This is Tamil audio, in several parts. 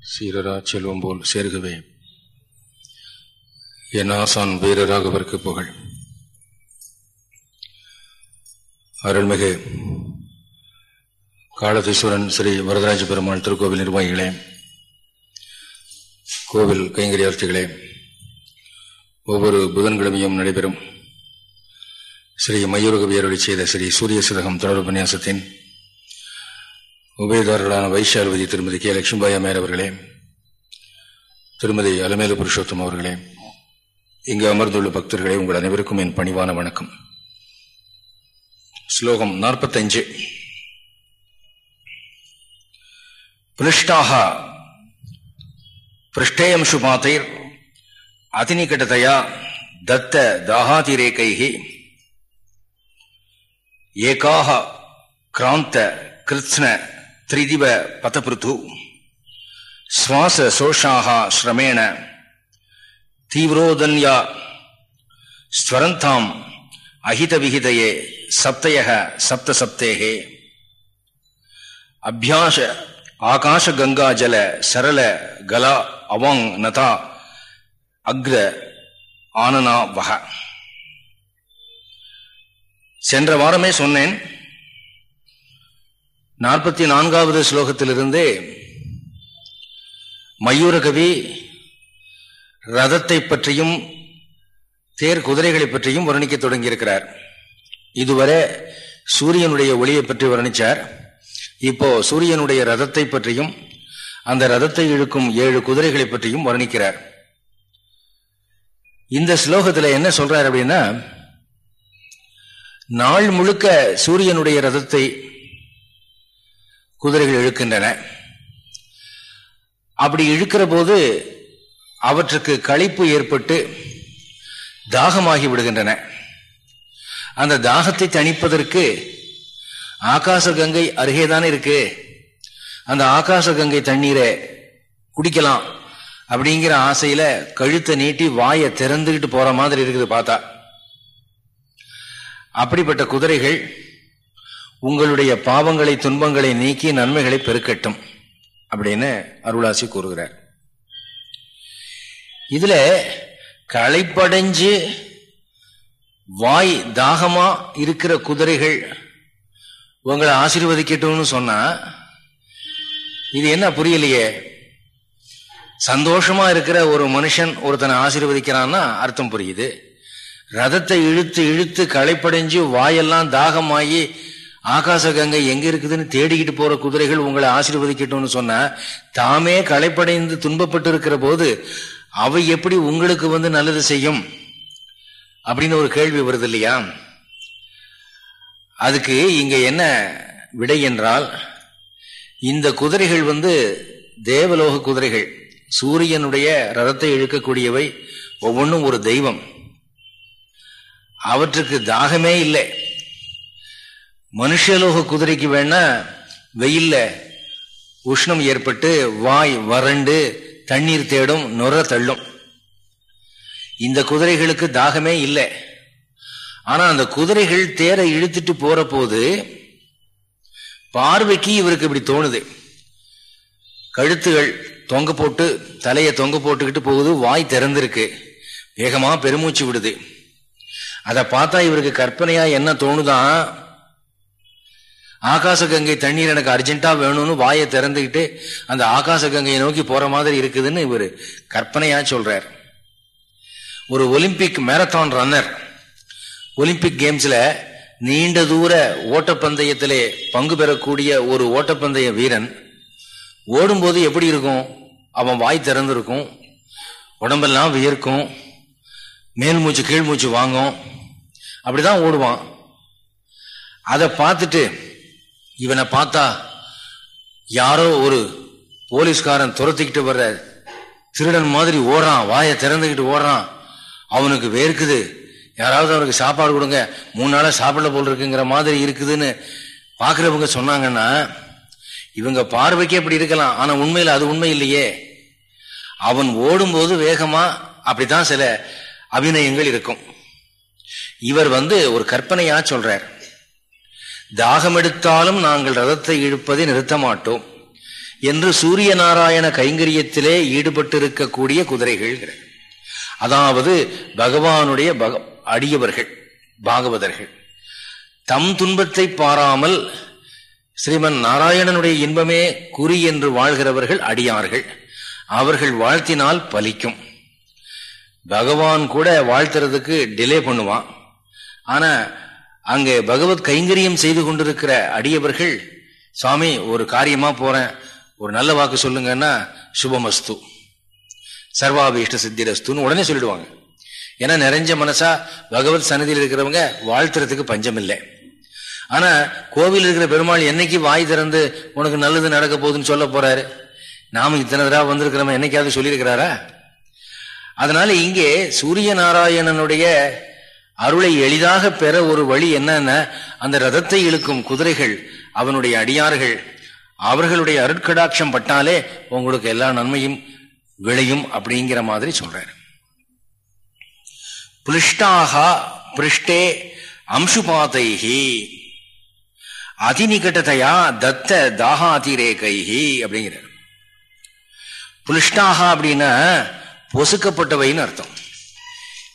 சீரரா செல்வம் போல் சேர்கவே. என் ஆசான் வீரராகவருக்கு புகழ். அருள்மிகு காலதீஸ்வரன் ஸ்ரீ வரதராஜ பெருமாள் திருக்கோவில் நிர்வாகிகளே கோவில் கைங்கரியார்த்திகளே ஒவ்வொரு புதன்கிழமையும் நடைபெறும் ஸ்ரீ மயூரகவியருளி செய்த ஸ்ரீ சூரிய சிதகம் தொடர் உபன்யாசத்தின் உபயதாரர்களான வைஷால்வதி திருமதி கே. லட்சுமிபாய் அம்மையார் அவர்களே திருமதி அலமேலு புருஷோத்தம் அவர்களே இங்கு அமர்ந்துள்ள பக்தர்களே உங்கள் அனைவருக்கும் என் பணிவான வணக்கம். ஸ்லோகம் நாற்பத்தஞ்சு பிருஷ்டாக பிருஷ்டேயம்சு மாத்தைர் அதிநிகட்டதையா தத்த தாகாதிரேகைகி ஏகாக கிராந்த கிருத்ன திரிதிவ பதபிருத்து சுவாச சோஷாக ஸ்ரமேண தீவிரோதன்யா ஸ்வரந்தாம் அஹித விகிதயே சப்தய சப்த சப்தேகே அபியாச ஆகாஷ கங்கா ஜல சரள கலா அவாங் நதா அக்ர ஆனனா வக சென்ற வாரமே சொன்னேன் நாற்பத்தி நான்காவது ஸ்லோகத்திலிருந்தே மயூரகவி ரதத்தை பற்றியும் தேர் குதிரைகளை பற்றியும் வர்ணிக்க தொடங்கியிருக்கிறார். இதுவரை சூரியனுடைய ஒளியை பற்றி வர்ணிச்சார். இப்போ சூரியனுடைய ரதத்தை பற்றியும் அந்த ரதத்தை இழுக்கும் ஏழு குதிரைகளை பற்றியும் வர்ணிக்கிறார். இந்த ஸ்லோகத்தில் என்ன சொல்றார் அப்படின்னா நாள் முழுக்க சூரியனுடைய ரதத்தை குதிரைகள் இழுக்கின்றன. அப்படி இழுக்கிற போது அவற்றுக்கு கழிப்பு ஏற்பட்டு தாகமாகி விடுகின்றன. அந்த தாகத்தை தணிப்பதற்கு ஆகாச கங்கை அருகேதானே இருக்கு. அந்த ஆகாச கங்கை தண்ணீரை குடிக்கலாம் அப்படிங்கிற ஆசையில கழுத்தை நீட்டி வாயை திறந்துகிட்டு போற மாதிரி இருக்குது பார்த்தா. அப்படிப்பட்ட குதிரைகள் உங்களுடைய பாவங்களை துன்பங்களை நீக்கி நன்மைகளை பெருக்கட்டும். அப்படின்னு அருளாசி கூறுகிறார். இதுல களைப்படைஞ்சு வாய் தாகமா இருக்கிற குதிரைகள் உங்களை ஆசீர்வதிக்கட்டும்னு சொன்னா இது என்ன புரியலையே? சந்தோஷமா இருக்கிற ஒரு மனுஷன் ஒருத்தனை ஆசீர்வதிக்கிறான்னா அர்த்தம் புரியுது. ரதத்தை இழுத்து இழுத்து களைப்படைஞ்சு வாயெல்லாம் தாகமாகி ஆகாச கங்கை எங்க இருக்குதுன்னு தேடிக்கிட்டு போற குதிரைகள் உங்களை ஆசீர்வதிக்கட்டும்னு சொன்ன தாமே களைப்படைந்து துன்பப்பட்டு இருக்கிற போது அவை எப்படி உங்களுக்கு வந்து நல்லது செய்யும்? அப்படின்னு ஒரு கேள்வி வருது இல்லையா? அதுக்கு இங்க என்ன விடை என்றால் இந்த குதிரைகள் வந்து தேவலோக குதிரைகள். சூரியனுடைய ரதத்தை இழுக்கக்கூடியவை ஒவ்வொன்றும் ஒரு தெய்வம். அவற்றுக்கு தாகமே இல்லை. மனுஷலோக குதிரைக்கு வேணா வெயில்ல உஷ்ணம் ஏற்பட்டு வாய் வறண்டு தண்ணீர் தேடும் நுர தள்ளும். இந்த குதிரைகளுக்கு தாகமே இல்லை. ஆனா அந்த குதிரைகள் தேரை இழுத்துட்டு போற போது பார்வைக்கு இவருக்கு இப்படி தோணுது. கழுத்துகள் தொங்க போட்டு தலையை தொங்க போட்டுக்கிட்டு போகுது வாய் திறந்திருக்கு. வேகமா பெருமூச்சு விடுது. அதை பார்த்தா இவருக்கு கற்பனையா என்ன தோணுதான் ஆகாச கங்கை தண்ணீர் எனக்கு அர்ஜென்டா வேணும்னு வாயை திறந்துக்கிட்டு அந்த ஆகாச கங்கையை நோக்கி போற மாதிரி இருக்குதுன்னு இவர் கற்பனையா சொல்றார். ஒரு ஒலிம்பிக் மேரத்தான் ரன்னர் ஒலிம்பிக் கேம்ஸ்ல நீண்ட தூர ஓட்டப்பந்தயத்திலே பங்கு பெறக்கூடிய ஒரு ஓட்டப்பந்தய வீரன் ஓடும்போது எப்படி இருக்கும்? அவன் வாய் திறந்திருக்கும் உடம்பெல்லாம் வியர்க்கும் மேல் மூச்சு கீழ் மூச்சு வாங்கும். அப்படிதான் ஓடுவான். அதை பார்த்துட்டு இவனை பார்த்தா யாரோ ஒரு போலீஸ்காரன் துரத்திக்கிட்டு வர்ற திருடன் மாதிரி ஓடுறான் வாயை திறந்துக்கிட்டு ஓடுறான். அவனுக்கு வேர்க்குது. யாராவது அவனுக்கு சாப்பாடு கொடுங்க மூணு நாளாக சாப்பிட போல் இருக்குங்கிற மாதிரி இருக்குதுன்னு பார்க்குறவங்க சொன்னாங்கன்னா இவங்க பார்வைக்கு அப்படி இருக்கலாம். ஆனால் உண்மையில் அது உண்மை இல்லையே. அவன் ஓடும்போது வேகமாக அப்படித்தான் சில அபிநயங்கள் இருக்கும். இவர் வந்து ஒரு கற்பனையா சொல்றார். தாகம் எடுத்தாலும் நாங்கள் ரதத்தை இழுப்பதை நிறுத்த மாட்டோம் என்று சூரிய நாராயண கைங்கரியத்திலே ஈடுபட்டிருக்கக்கூடிய குதிரைகள் அதாவது பகவானுடைய அடியவர்கள் பாகவதர்கள். தம் துன்பத்தை பாராமல் ஸ்ரீமன் நாராயணனுடைய இன்பமே குறி என்று வாழ்கிறவர்கள் அடியார்கள். அவர்கள் வாழ்த்தினால் பலிக்கும். பகவான் கூட வாழ்த்துறதுக்கு டிலே பண்ணுவான். ஆனா அங்கே பகவத் கைங்கரியம் செய்து கொண்டிருக்கிற அடியவர்கள் சுவாமி ஒரு காரியமா போறேன். ஒரு நல்ல வாக்கு சொல்லுங்கன்னா சுபமஸ்து. சர்வாபீஷ்ட சித்திரஸ்துன்னு உடனே சொல்லிடுவாங்க. ஏன்னா நிறைஞ்ச மனசா பகவத் சன்னதியில் இருக்கிறவங்க வாழ்த்துறதுக்கு பஞ்சம் இல்லை ஆனா கோவில் இருக்கிற பெருமாள் என்னைக்கு வாய் திறந்து உனக்கு நல்லது நடக்க போகுதுன்னு சொல்ல போறாரு? நாம இத்தனை தடவை வந்திருக்கிறோம் என்னைக்காவது சொல்லியிருக்கிறாரா? அதனால இங்கே சூரிய நாராயணனுடைய அருளை எளிதாக பெற ஒரு வழி என்னன்னா? அந்த ரதத்தை இழுக்கும் குதிரைகள் அவனுடைய அடியார்கள். அவர்களுடைய அருட்கடாட்சம் பட்டாலே உங்களுக்கு எல்லா நன்மையும் விளையும் அப்படிங்கிற மாதிரி சொல்றாரு. புலிஷ்டாகா பிருஷ்டே அம்சுபாதைஹி. அதிநிகட்டதையா தத்த தாகாதிரேகைஹி அப்படிங்கிறார். புலிஷ்டாகா அப்படின்னா பொசுக்கப்பட்டவைன்னு அர்த்தம்.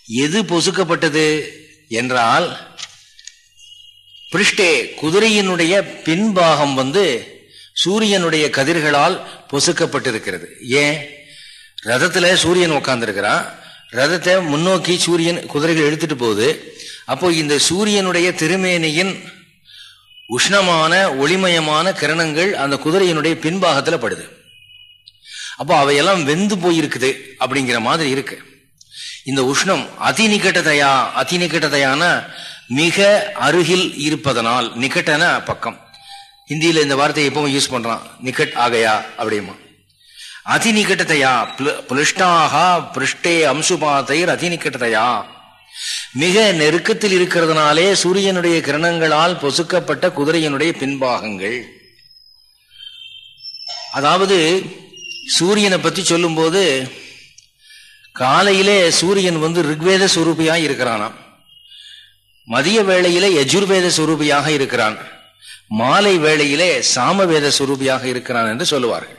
எது பொசுக்கப்பட்டது என்றால் பிருஷ்டே குதிரையினுடைய பின்பாகம் வந்து சூரியனுடைய கதிர்களால் பொசுக்கப்பட்டிருக்கிறது. ஏன்? ரதத்துல சூரியன் உட்கார்ந்துருக்கிறான் ரதத்தை முன்னோக்கி சூரியன் குதிரைகள் எடுத்துட்டு போகுது. அப்போ இந்த சூரியனுடைய திருமேனியின் உஷ்ணமான ஒளிமயமான கிரணங்கள் அந்த குதிரையினுடைய பின்பாகத்துல படுது. அப்போ அவையெல்லாம் வெந்து போயிருக்குது அப்படிங்கிற மாதிரி இருக்கு. இந்த உஷ்ணம் அதி அதிநிகட்டதையான அதி மிக அருகில் இருப்பதனால் நிகட்டன பக்கம். ஹிந்தியில இந்த வார்த்தையை எப்பவும் யூஸ் பண்றான். நிகட் ஆகையா அப்படிமா. அதி நிகட்டதையா புலிஷ்டாக பிருஷ்டே அம்சுபாத்தைர் அதி மிக நெருக்கத்தில் இருக்கிறதுனாலே சூரியனுடைய கிரணங்களால் பொசுக்கப்பட்ட குதிரையினுடைய பின்பாகங்கள். அதாவது சூரியனை பத்தி சொல்லும் போது காலையிலே சூரியன் வந்து ரிக்வேத சுரூபியா இருக்கிறானாம். மதிய வேளையிலே யஜுர்வேத சுரூபியாக இருக்கிறான். மாலை வேளையிலே சாமவேத சுரூபியாக இருக்கிறான் என்று சொல்லுவார்கள்.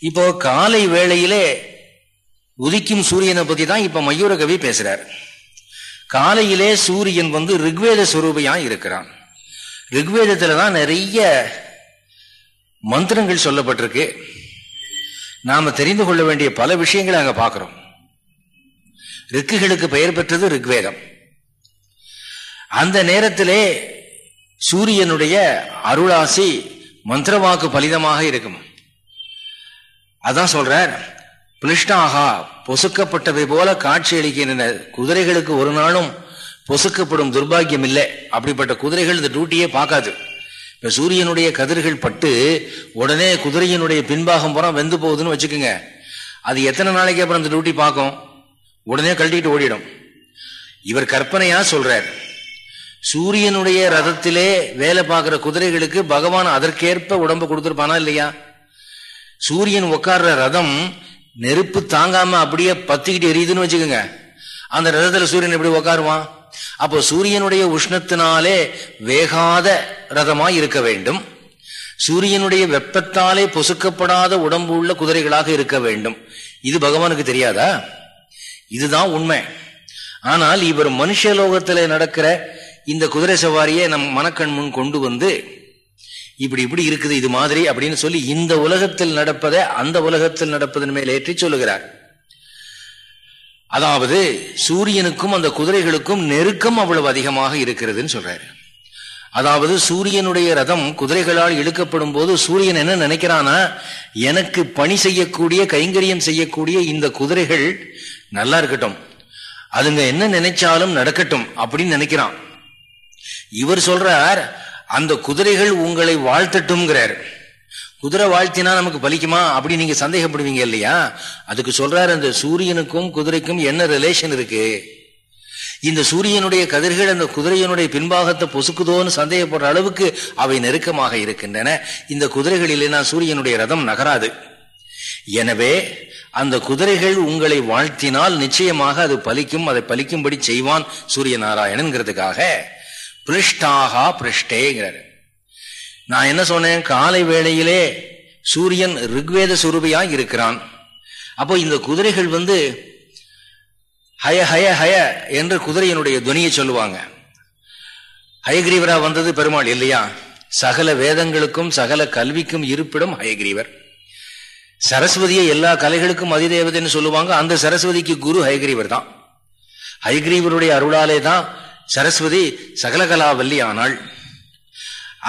இப்போ காலை வேளையிலே உதிக்கும் சூரியனை பத்தி தான் இப்ப மயூரகவி பேசுறார். காலையிலே சூரியன் வந்து ரிக்வேத சுரூபியா இருக்கிறான். ரிக்வேதத்துல தான் நிறைய மந்திரங்கள் சொல்லப்பட்டிருக்கு. நாம தெரிந்து கொள்ள வேண்டிய பல விஷயங்களை அங்க பார்க்கிறோம். ரிக்குகளுக்கு பெயர் பெற்றது ரிக்வேதம். அந்த நேரத்திலே சூரியனுடைய அருளாசி மந்திரவாக்கு பலிதமாக இருக்கும். அதான் சொல்றார் பிளிஷ்டாகா பொசுக்கப்பட்டவை போல காட்சி அளிக்கின்றன. குதிரைகளுக்கு ஒரு நாளும் பொசுக்கப்படும் துர்பாகியம் இல்லை அப்படிப்பட்ட குதிரைகள் இந்த டியூட்டியே பார்க்காது. இப்ப சூரியனுடைய கதிர்கள் பட்டு உடனே குதிரையினுடைய பின்பாகம் புறம் வெந்து போகுதுன்னு வச்சுக்கோங்க. அது எத்தனை நாளைக்கு அப்புறம் அந்த டியூட்டி பார்க்கும்? உடனே கழட்டிட்டு ஓடிடும். இவர் கற்பனையா சொல்றார். சூரியனுடைய ரதத்திலே வேலை பார்க்கிற குதிரைகளுக்கு பகவான் அதற்கேற்ப உடம்பு கொடுத்துருப்பானா இல்லையா? சூரியன் உட்கார்ற ரதம் நெருப்பு தாங்காம அப்படியே பத்திக்கிட்டு எரியுதுன்னு வச்சுக்கோங்க. அந்த ரதத்துல சூரியன் எப்படி உட்காருவான்? அப்போ சூரியனுடைய உஷ்ணத்தினாலே வேகாத ரதமாய் இருக்க வேண்டும். சூரியனுடைய வெப்பத்தாலே பொசுக்கப்படாத உடம்பு உள்ள குதிரைகளாக இருக்க வேண்டும். இது பகவானுக்கு தெரியாதா? இதுதான் உண்மை. ஆனால் இவர் மனுஷலோகத்தில் நடக்கிற இந்த குதிரை சவாரியை நம் மனக்கண் முன் கொண்டு வந்து இப்படி இப்படி இருக்குது இது மாதிரி அப்படின்னு சொல்லி இந்த உலகத்தில் நடப்பதை அந்த உலகத்தில் நடப்பதன் மேல் ஏற்றி சொல்லுகிறார். அதாவது சூரியனுக்கும் அந்த குதிரைகளுக்கும் நெருக்கம் அவ்வளவு அதிகமாக இருக்கிறதுன்னு சொல்றாரு. அதாவது சூரியனுடைய ரதம் குதிரைகளால் இழுக்கப்படும் போது சூரியன் என்ன நினைக்கிறானா எனக்கு பணி செய்யக்கூடிய கைங்கரியம் செய்யக்கூடிய இந்த குதிரைகள் நல்லா இருக்கட்டும். அதுங்க என்ன நினைச்சாலும் நடக்கட்டும் அப்படின்னு நினைக்கிறான். இவர் சொல்றார் அந்த குதிரைகள் உங்களை வாழ்த்தட்டும்ங்கிறார். குதிரை வாழ்த்தினா நமக்கு பலிக்குமா? அப்படி நீங்க சந்தேகப்படுவீங்க இல்லையா? அதுக்கு சொல்றாரு அந்த சூரியனுக்கும் குதிரைக்கும் என்ன ரிலேஷன் இருக்கு? இந்த சூரியனுடைய கதிர்கள் அந்த குதிரையினுடைய பின்பாகத்தை பொசுக்குதோன்னு சந்தேகப்படுற அளவுக்கு அவை நெருக்கமாக இருக்கின்றன. இந்த குதிரைகள் இல்லைன்னா சூரியனுடைய ரதம் நகராது. எனவே அந்த குதிரைகள் உங்களை வாழ்த்தினால் நிச்சயமாக அது பலிக்கும் அதை பலிக்கும்படி செய்வான் சூரிய நாராயணன்கிறதுக்காக பிரிஷ்டாகா பிருஷ்டேங்கிறாரு. நான் என்ன சொன்னேன்? காலை வேளையிலே சூரியன் ரிக்வேத சுரூபியாய் இருக்கிறான். அப்போ இந்த குதிரைகள் வந்து ஹய ஹய ஹய என்று குதிரையினுடைய துணியை சொல்லுவாங்க. ஹயகிரீவரா வந்தது பெருமாள் இல்லையா? சகல வேதங்களுக்கும் சகல கல்விக்கும் இருப்பிடம் ஹயகிரீவர். சரஸ்வதியை எல்லா கலைகளுக்கும் அதிதேவதைன்னு சொல்லுவாங்க. அந்த சரஸ்வதிக்கு குரு ஹயகிரீவர் தான். ஹயகிரீவருடைய அருளாலே தான் சரஸ்வதி சகலகலாவல்லி ஆனாள்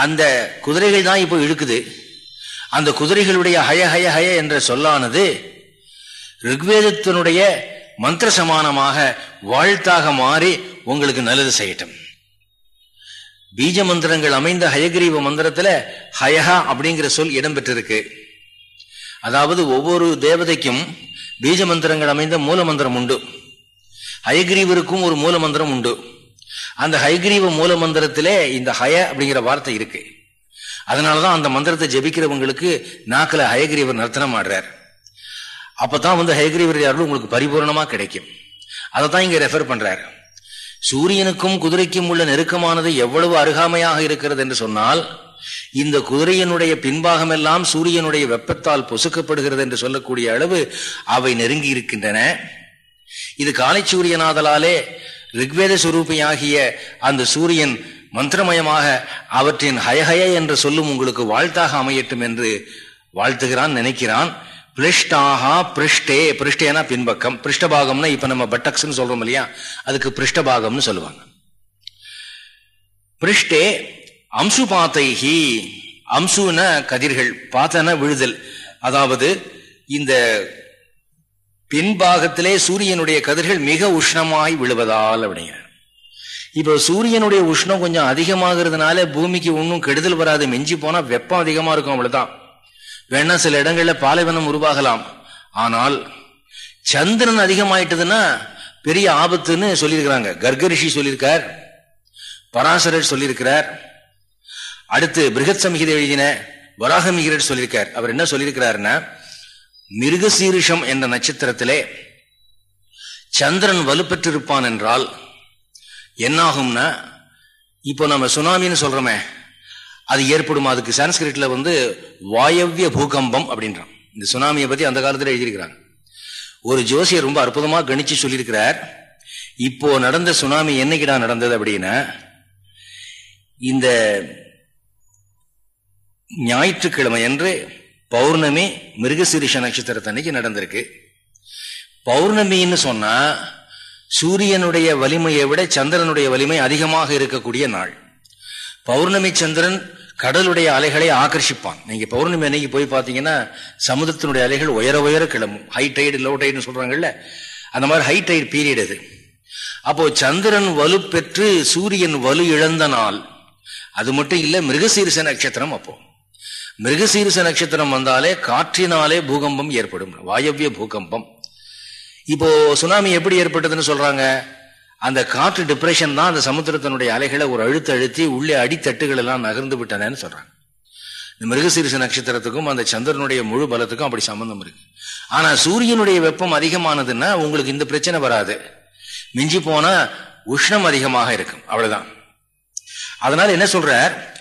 அந்த குதிரைகள் தான் இப்போ இழுக்குது. அந்த குதிரைகளுடைய ஹய ஹய ஹய என்ற சொல்லானது ரிக்வேதத்தினுடைய மந்திர சமானமாக வாழ்த்தாக மாறி உங்களுக்கு நல்லது செய்யட்டும். பீஜ மந்திரங்கள் அமைந்த ஹயகிரீவ மந்திரத்துல ஹயஹா அப்படிங்கிற சொல் இடம்பெற்றிருக்கு அதாவது ஒவ்வொரு தேவதைக்கும் பீஜ மந்திரங்கள் அமைந்த மூல மந்திரம் உண்டு. ஹயகிரீவருக்கும் ஒரு மூல மந்திரம் உண்டு. அந்த ஹைகிரீவ மூல மந்திரத்திலே இந்த ஹய அப்படிங்கிற வார்த்தை இருக்கு. அதனாலதான் அந்த மந்திரத்தை ஜபிக்கிறவங்களுக்கு நாக்கில் ஹயகிரீவர் நர்த்தனம் ஆடுறார். அப்பதான் வந்து ஹயகிரீவர் அருள் உங்களுக்கு பரிபூர்ணமா கிடைக்கும். அதை தான் இங்க ரெஃபர் பண்றாரு. சூரியனுக்கும் குதிரைக்கும் உள்ள நெருக்கமானது எவ்வளவு அருகாமையாக இருக்கிறது என்று சொன்னால் இந்த குதிரையினுடைய பின்பாகம் எல்லாம் சூரியனுடைய வெப்பத்தால் பொசுக்கப்படுகிறது என்று சொல்லக்கூடிய அளவு அவை நெருங்கி இருக்கின்றன. இது காலை சூரியனாதலாலே ரிக்வேத சுரூபியாகிய அந்த சூரியன் மந்திரமயமாக அவற்றின் ஹயஹய என்று சொல்லும் உங்களுக்கு வாழ்த்தாக அமையட்டும் என்று வாழ்த்துகிறான் நினைக்கிறான். பிரிஷ்டாகா பிரிஷ்டே பிரிஷ்டேனா பின்பக்கம். பிருஷ்டபாகம்னா இப்ப நம்ம பட்டக்ஸ்ன்னு சொல்றோம் இல்லையா? அதுக்கு பிருஷ்டபாகம்னு சொல்லுவாங்க. பிரிஷ்டே அம்சு பாத்தைஹி அம்சுன கதிர்கள் பார்த்தன விழுதல். அதாவது இந்த பின்பாகத்திலே சூரியனுடைய கதிர்கள் மிக உஷ்ணமாய் விழுவதால் அப்படிங்கிற இப்போ சூரியனுடைய உஷ்ணம் கொஞ்சம் அதிகமாகிறதுனால பூமிக்கு ஒன்றும் கெடுதல் வராது மிஞ்சி போனால் வெப்பம் அதிகமாக இருக்கும் அவ்வளோதான் வேணா சில இடங்களில் பாலைவனம் உருவாகலாம். ஆனால் சந்திரன் அதிகமாயிட்டதுன்னா பெரிய ஆபத்துன்னு சொல்லியிருக்கிறாங்க. கர்கரிஷி சொல்லியிருக்கார் பராசரர் சொல்லியிருக்கிறார் அடுத்து பிருகத் சமிகிதை எழுதின வராகமிகிரர் சொல்லியிருக்கார். அவர் என்ன சொல்லியிருக்கிறாருன்னா மிருகசீரிஷம் என்ற நட்சத்திரத்திலே சந்திரன் வலுப்பெற்றிருப்பான் என்றால் என்னாகும்னா இப்போ நம்ம சுனாமின்னு சொல்றோமே அது ஏற்படும்? அதுக்கு சான்ஸ்கிரிட்ல வந்து வாயவ்ய பூகம்பம் அப்படின்றான். இந்த சுனாமியை பத்தி அந்த காலத்தில் எழுதியிருக்கிறாங்க. ஒரு ஜோசியர் ரொம்ப அற்புதமாக கணிச்சு சொல்லியிருக்கிறார் இப்போ நடந்த சுனாமி என்னைக்கிடா நடந்தது அப்படின்னா இந்த ஞாயிற்றுக்கிழமை என்று பௌர்ணமி மிருகசீரிஷ நட்சத்திரத்தன்னைக்கு நடந்திருக்கு. பௌர்ணமின்னு சொன்னா சூரியனுடைய வலிமையை விட சந்திரனுடைய வலிமை அதிகமாக இருக்கக்கூடிய நாள். பௌர்ணமி சந்திரன் கடலுடைய அலைகளை ஆக்கர்ஷிப்பான் நீங்க பௌர்ணமி அன்னைக்கு போய் பார்த்தீங்கன்னா சமுதிரத்தினுடைய அலைகள் உயர உயர கிளம்பும். ஹை டைடு லோ டைடுன்னு சொல்றாங்கல்ல அந்த மாதிரி ஹை டைட் பீரியட் அது. அப்போ சந்திரன் வலு பெற்று சூரியன் வலு இழந்த நாள். அது மட்டும் இல்லை மிருகசீரிச நட்சத்திரம் அப்போ. மிருகசீரிச நட்சத்திரம் வந்தாலே காற்றினாலே பூகம்பம் ஏற்படும் வாயவிய பூகம்பம். இப்போ சுனாமி எப்படி ஏற்பட்டதுன்னு சொல்றாங்க? அந்த காற்று டிப்ரெஷன் தான் அந்த சமுத்திரத்தினுடைய அலைகளை ஒரு அழுத்த அழுத்தி உள்ளே அடித்தட்டுகள் எல்லாம் நகர்ந்து விட்டனன்னு சொல்றாங்க. இந்த மிருகசீரிச நட்சத்திரத்துக்கும் அந்த சந்திரனுடைய முழு பலத்துக்கும் அப்படி சம்பந்தம் இருக்கு. ஆனா சூரியனுடைய வெப்பம் அதிகமானதுன்னா உங்களுக்கு இந்த பிரச்சனை வராது. மிஞ்சி போனா உஷ்ணம் அதிகமாக இருக்கும். அவ்வளவுதான். அதனால என்ன சொல்றார்?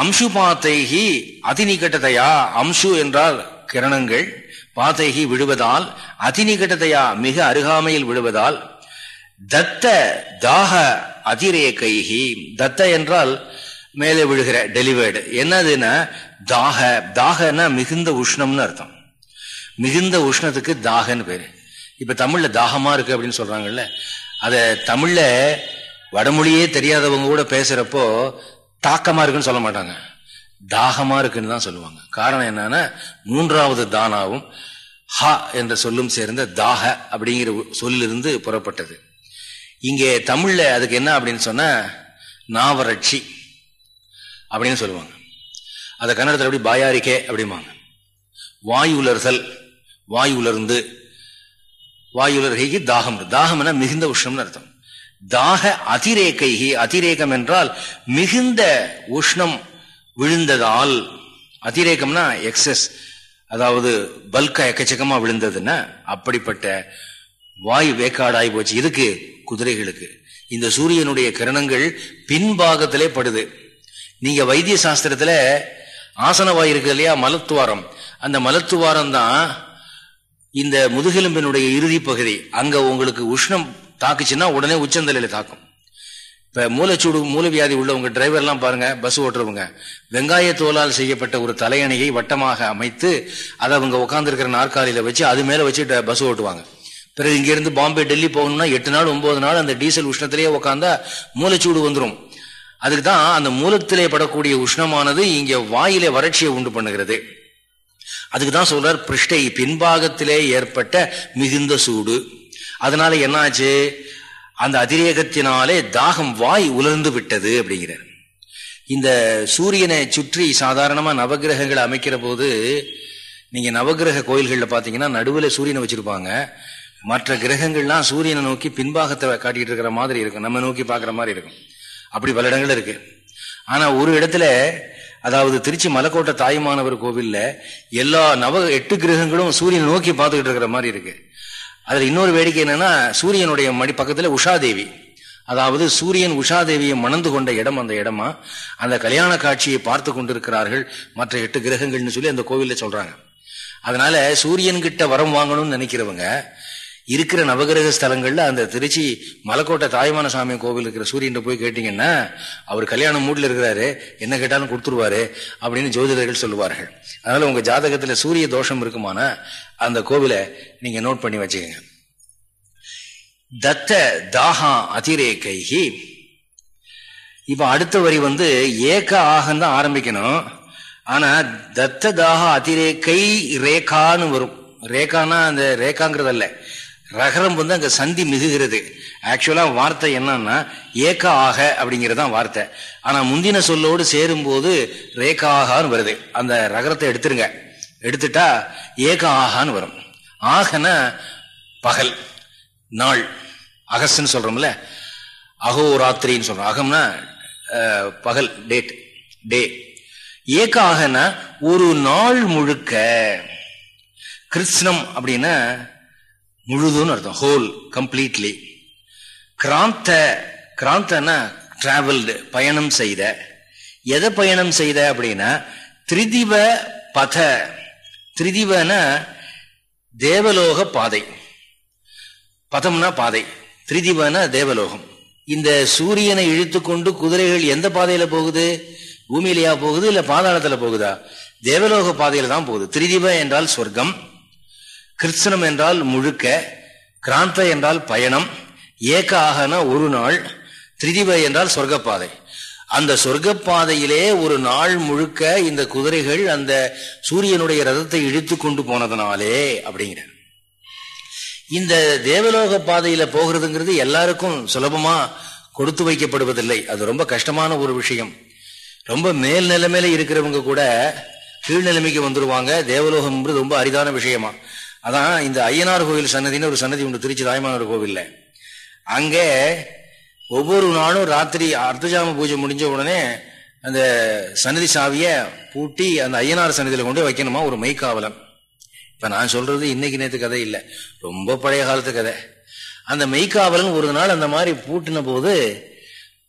அம்சு பாத்தைகி அதிநிகட்டதையா? அம்சு என்றால் கிரணங்கள். பாத்தைகி விழுவதால் அதிநிகட்டதையா? மிக அருகாமையில் விழுவதால் தத்த தாக அதிரேகைகி தத்த என்றால் மேலே விழுகிற டெலிவர்டு என்னதுன்னா தாக தாகன்னா மிகுந்த உஷ்ணம்னு அர்த்தம். மிகுந்த உஷ்ணத்துக்கு தாகன்னு பேரு. இப்ப தமிழ்ல தாகமா இருக்கு அப்படின்னு சொல்றாங்கல்ல. அத தமிழ்ல வடமொழியே தெரியாதவங்க கூட பேசுறப்போ தாக்கமா இருக்குன்னு சொல்ல மாட்டாங்க. தாகமா இருக்குன்னு தான் சொல்லுவாங்க. காரணம் என்னன்னா மூன்றாவது தானாவும் ஹ என்ற சொல்லும் சேர்ந்த தாக அப்படிங்கிற சொல்லிலிருந்து புறப்பட்டது. இங்கே தமிழ்ல அதுக்கு என்ன அப்படின்னு சொன்னா நாவரட்சி அப்படின்னு சொல்லுவாங்க. அதை கன்னடத்தில் எப்படி பாயாரிக்கே அப்படிம்பாங்க. வாயு உலர்தல் வாயு உலர்ந்து வாயு உலர்கைக்கு தாகம். தாகம்னா மிகுந்த உஷ்ணம்னு அர்த்தம். தாக அதிரேகைகி அதிரேகம் என்றால் மிகுந்த உஷ்ணம் விழுந்ததால். அதிரேகம்னா எக்ஸஸ் அதாவது பல்கா எக்கச்சக்கமா விழுந்ததுன்னா அப்படிப்பட்ட வாயு வேக்காடாகி போச்சு. இதுக்கு குதிரைகளுக்கு. இந்த சூரியனுடைய கிரணங்கள் பின்பாகத்திலே படுது. நீங்க வைத்திய சாஸ்திரத்துல ஆசனவாய் இருக்கு இல்லையா? மலத்துவாரம். அந்த மலத்துவாரம் தான் இந்த முதுகெலும்பினுடைய இறுதி பகுதி. அங்க உங்களுக்கு உஷ்ணம் தாக்குச்சுன்னா உடனே உச்சந்தலையில தாக்கும். இப்ப மூலச்சூடு மூலவியாதி உள்ளவங்க டிரைவர்லாம் பாருங்க பஸ் ஓட்டுறவங்க வெங்காய தோலால் செய்யப்பட்ட ஒரு தலையணையை வட்டமாக அமைத்து அதை அவங்க உட்காந்துருக்கிற நாற்காலியில வச்சு அது மேல வச்சு பஸ் ஓட்டுவாங்க. பிறகு இங்கிருந்து பாம்பே டெல்லி போகணும்னா எட்டு நாள் ஒன்பது நாள் அந்த டீசல் உஷ்ணத்திலேயே உட்காந்தா மூலச்சூடு வந்துடும் அதுக்கு தான் அந்த மூலத்திலே படக்கூடிய உஷ்ணமானது இங்க வாயிலே வறட்சியை உண்டு பண்ணுகிறது. அதுக்கு தான் சொல்றார் பிருஷ்டை பின்பாகத்திலே ஏற்பட்ட மிகுந்த சூடு. அதனால என்னாச்சு? அந்த அதிரேகத்தினாலே தாகம் வாய் உலர்ந்து விட்டது அப்படிங்கிறார். இந்த சூரியனை சுற்றி சாதாரணமா நவகிரகங்களை அமைக்கிற போது நீங்க நவகிரக கோயில்களில் பாத்தீங்கன்னா நடுவில் சூரியனை வச்சிருப்பாங்க. மற்ற கிரகங்கள்லாம் சூரியனை நோக்கி பின்பாகத்தை காட்டிட்டு இருக்கிற மாதிரி இருக்கும். நம்ம நோக்கி பார்க்குற மாதிரி இருக்கும். அப்படி பல இடங்கள் இருக்கு. ஆனா ஒரு இடத்துல அதாவது திருச்சி மலைக்கோட்டை தாயுமானவர் கோவில்ல எல்லா நவ எட்டு கிரகங்களும் சூரியனை நோக்கி பார்த்துக்கிட்டு இருக்கிற மாதிரி இருக்கு. அதில் இன்னொரு வேடிக்கை என்னன்னா சூரியனுடைய மடி பக்கத்தில் உஷாதேவி. அதாவது சூரியன் உஷாதேவியை மணந்து கொண்ட இடம் அந்த இடமா? அந்த கல்யாண காட்சியை பார்த்து கொண்டிருக்கிறார்கள் மற்ற எட்டு கிரகங்கள்னு சொல்லி அந்த கோவிலில் சொல்றாங்க. அதனால சூரியன்கிட்ட வரம் வாங்கணும்னு நினைக்கிறவங்க இருக்கிற நவகிரக ஸ்தலங்கள்ல அந்த திருச்சி மலைக்கோட்டை தாய்மான சாமி கோவில் இருக்கிற சூரியன் போய் கேட்டீங்கன்னா அவர் கல்யாணம் மூட்ல இருக்கிறாரு என்ன கேட்டாலும் கொடுத்துருவாரு அப்படின்னு ஜோதிடர்கள் சொல்லுவார்கள். அதனால உங்க ஜாதகத்துல சூரிய தோஷம் இருக்குமானா அந்த கோவிலை நீங்க நோட் பண்ணி வச்சுக்கோங்க. தத்த தாகா அதிரேகைகி இப்ப அடுத்த வரி வந்து ஏக ஆகம் தான் ஆரம்பிக்கணும். ஆனா தத்த தாகா அதிரேகை ரேகான்னு வரும். ரேகானா அந்த ரேகாங்கிறதல்ல. ரகரம் வந்து அங்க சந்தி மிகுகிறது. ஆக்சுவலா வார்த்தை என்னன்னா ஏக ஆக அப்படிங்கறதான் வார்த்தை. ஆனா முந்தின சொல்லோடு சேரும் போது ரேகாகான்னு வருது. அந்த ரகரத்தை எடுத்துருங்க. எடுத்துட்டா ஏக ஆகான்னு வரும். ஆகன பகல் நாள் அகஸ்ன்னு சொல்றோம்ல அகோராத்திரின்னு சொல்றோம். அகம்னா பகல் டேட் டே ஏக ஆகனா ஒரு நாள் முழுக்க கிருஷ்ணம் அப்படின்னா முழுதுன்னு அர்த்தம் ஹோல் கம்ப்ளீட்லி கிராந்த கிராந்தனா டிராவல்டு பயணம் செய்த. எதை பயணம் செய்த அப்படின்னா திரிதிவ பத. திரிதிவன தேவலோக பாதை. பதம்னா பாதை. திரிதிவன தேவலோகம். இந்த சூரியனை இழுத்துக்கொண்டு குதிரைகள் எந்த பாதையில போகுது? பூமியிலையா போகுது இல்ல பாதாளத்துல போகுதா? தேவலோக பாதையில தான் போகுது. திரிதிவ என்றால் சொர்க்கம். கிருஷ்ணம் என்றால் முழுக்க கிராந்த என்றால் பயணம் ஏக ஆகனா ஒரு நாள் திரிதிவை என்றால் சொர்க்கப்பாதை. அந்த சொர்க்கப்பாதையிலே ஒரு நாள் முழுக்க இந்த குதிரைகள் அந்த சூரியனுடைய ரதத்தை இழுத்து கொண்டு போனதுனாலே அப்படிங்கிற இந்த தேவலோக பாதையில போகிறதுங்கிறது எல்லாருக்கும் சுலபமா கொடுத்து வைக்கப்படுவதில்லை. அது ரொம்ப கஷ்டமான ஒரு விஷயம். ரொம்ப மேல் நிலைமையில இருக்கிறவங்க கூட கீழ் நிலைமைக்கு வந்துருவாங்க. தேவலோகம் ரொம்ப அரிதான விஷயமா. அதான் இந்த ஐயனார் கோவில் சன்னதின்னு ஒரு சன்னதி உண்டு திருச்சி தாய்மானவர் கோவில்ல. அங்கே ஒவ்வொரு நாளும் ராத்திரி அர்த்தஜாம பூஜை முடிஞ்ச உடனே அந்த சன்னதி சாவிய பூட்டி அந்த ஐயனார் சன்னதியில கொண்டு வைக்கணுமா? ஒரு மெய்க்காவலன் இப்ப நான் சொல்றது இன்னைக்கு நேற்று கதை இல்லை. ரொம்ப பழைய காலத்து கதை. அந்த மெய்க்காவலன் ஒரு நாள் அந்த மாதிரி பூட்டின போது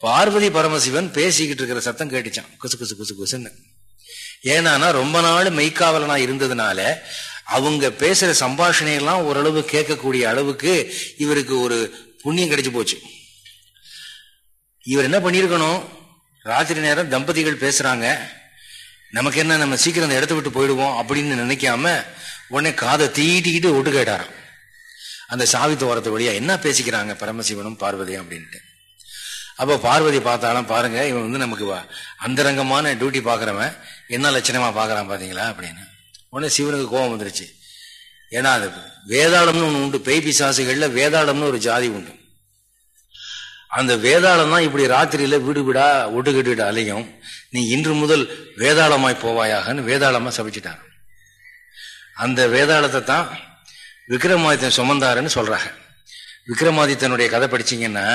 பார்வதி பரமசிவன் பேசிக்கிட்டு இருக்கிற சத்தம் கேட்டுச்சான். குசு குசு குசு குசுன்னு. ஏன்னா ரொம்ப நாள் மெய்க்காவலனா இருந்ததுனால அவங்க பேசுற சம்பாஷணையெல்லாம் ஓரளவு கேட்கக்கூடிய அளவுக்கு இவருக்கு ஒரு புண்ணியம் கிடைச்சு போச்சு. இவர் என்ன பண்ணியிருக்கணும்? ராத்திரி நேரம் தம்பதிகள் பேசுறாங்க. நமக்கு என்ன நம்ம சீக்கிரம் அந்த இடத்த விட்டு போயிடுவோம் அப்படின்னு நினைக்காம உடனே காதை தீட்டிக்கிட்டு ஒட்டு கேட்டாராம். அந்த சாவி தோரத்து வழியா என்ன பேசிக்கிறாங்க பரமசிவனும் பார்வதியும் அப்படின்ட்டு. அப்போ பார்வதி பார்த்தாலும் பாருங்க இவன் வந்து நமக்கு அந்தரங்கமான டியூட்டி பார்க்குறவன் என்ன லட்சணமா பார்க்குறான் பாத்தீங்களா அப்படின்னு. உடனே சிவனுக்கு கோபம் வந்துருச்சு. ஏன்னா அது வேதாளம்னு ஒன்று உண்டு. பேய் பிசாசுகள்ல வேதாளம்னு ஒரு ஜாதி உண்டு. அந்த வேதாளம் தான் இப்படி ராத்திரியில வீடு வீடா ஒட்டுக்கிட்டு அலையும் நீ இன்று முதல் வேதாளமாய் போவாயாகன்னு வேதாளமா சபிச்சிட்டாங்க. அந்த வேதாளத்தை தான் விக்ரமாதித்தன் சுமந்தாருன்னு சொல்றாங்க. விக்ரமாதித்தனுடைய கதை படிச்சீங்கன்னா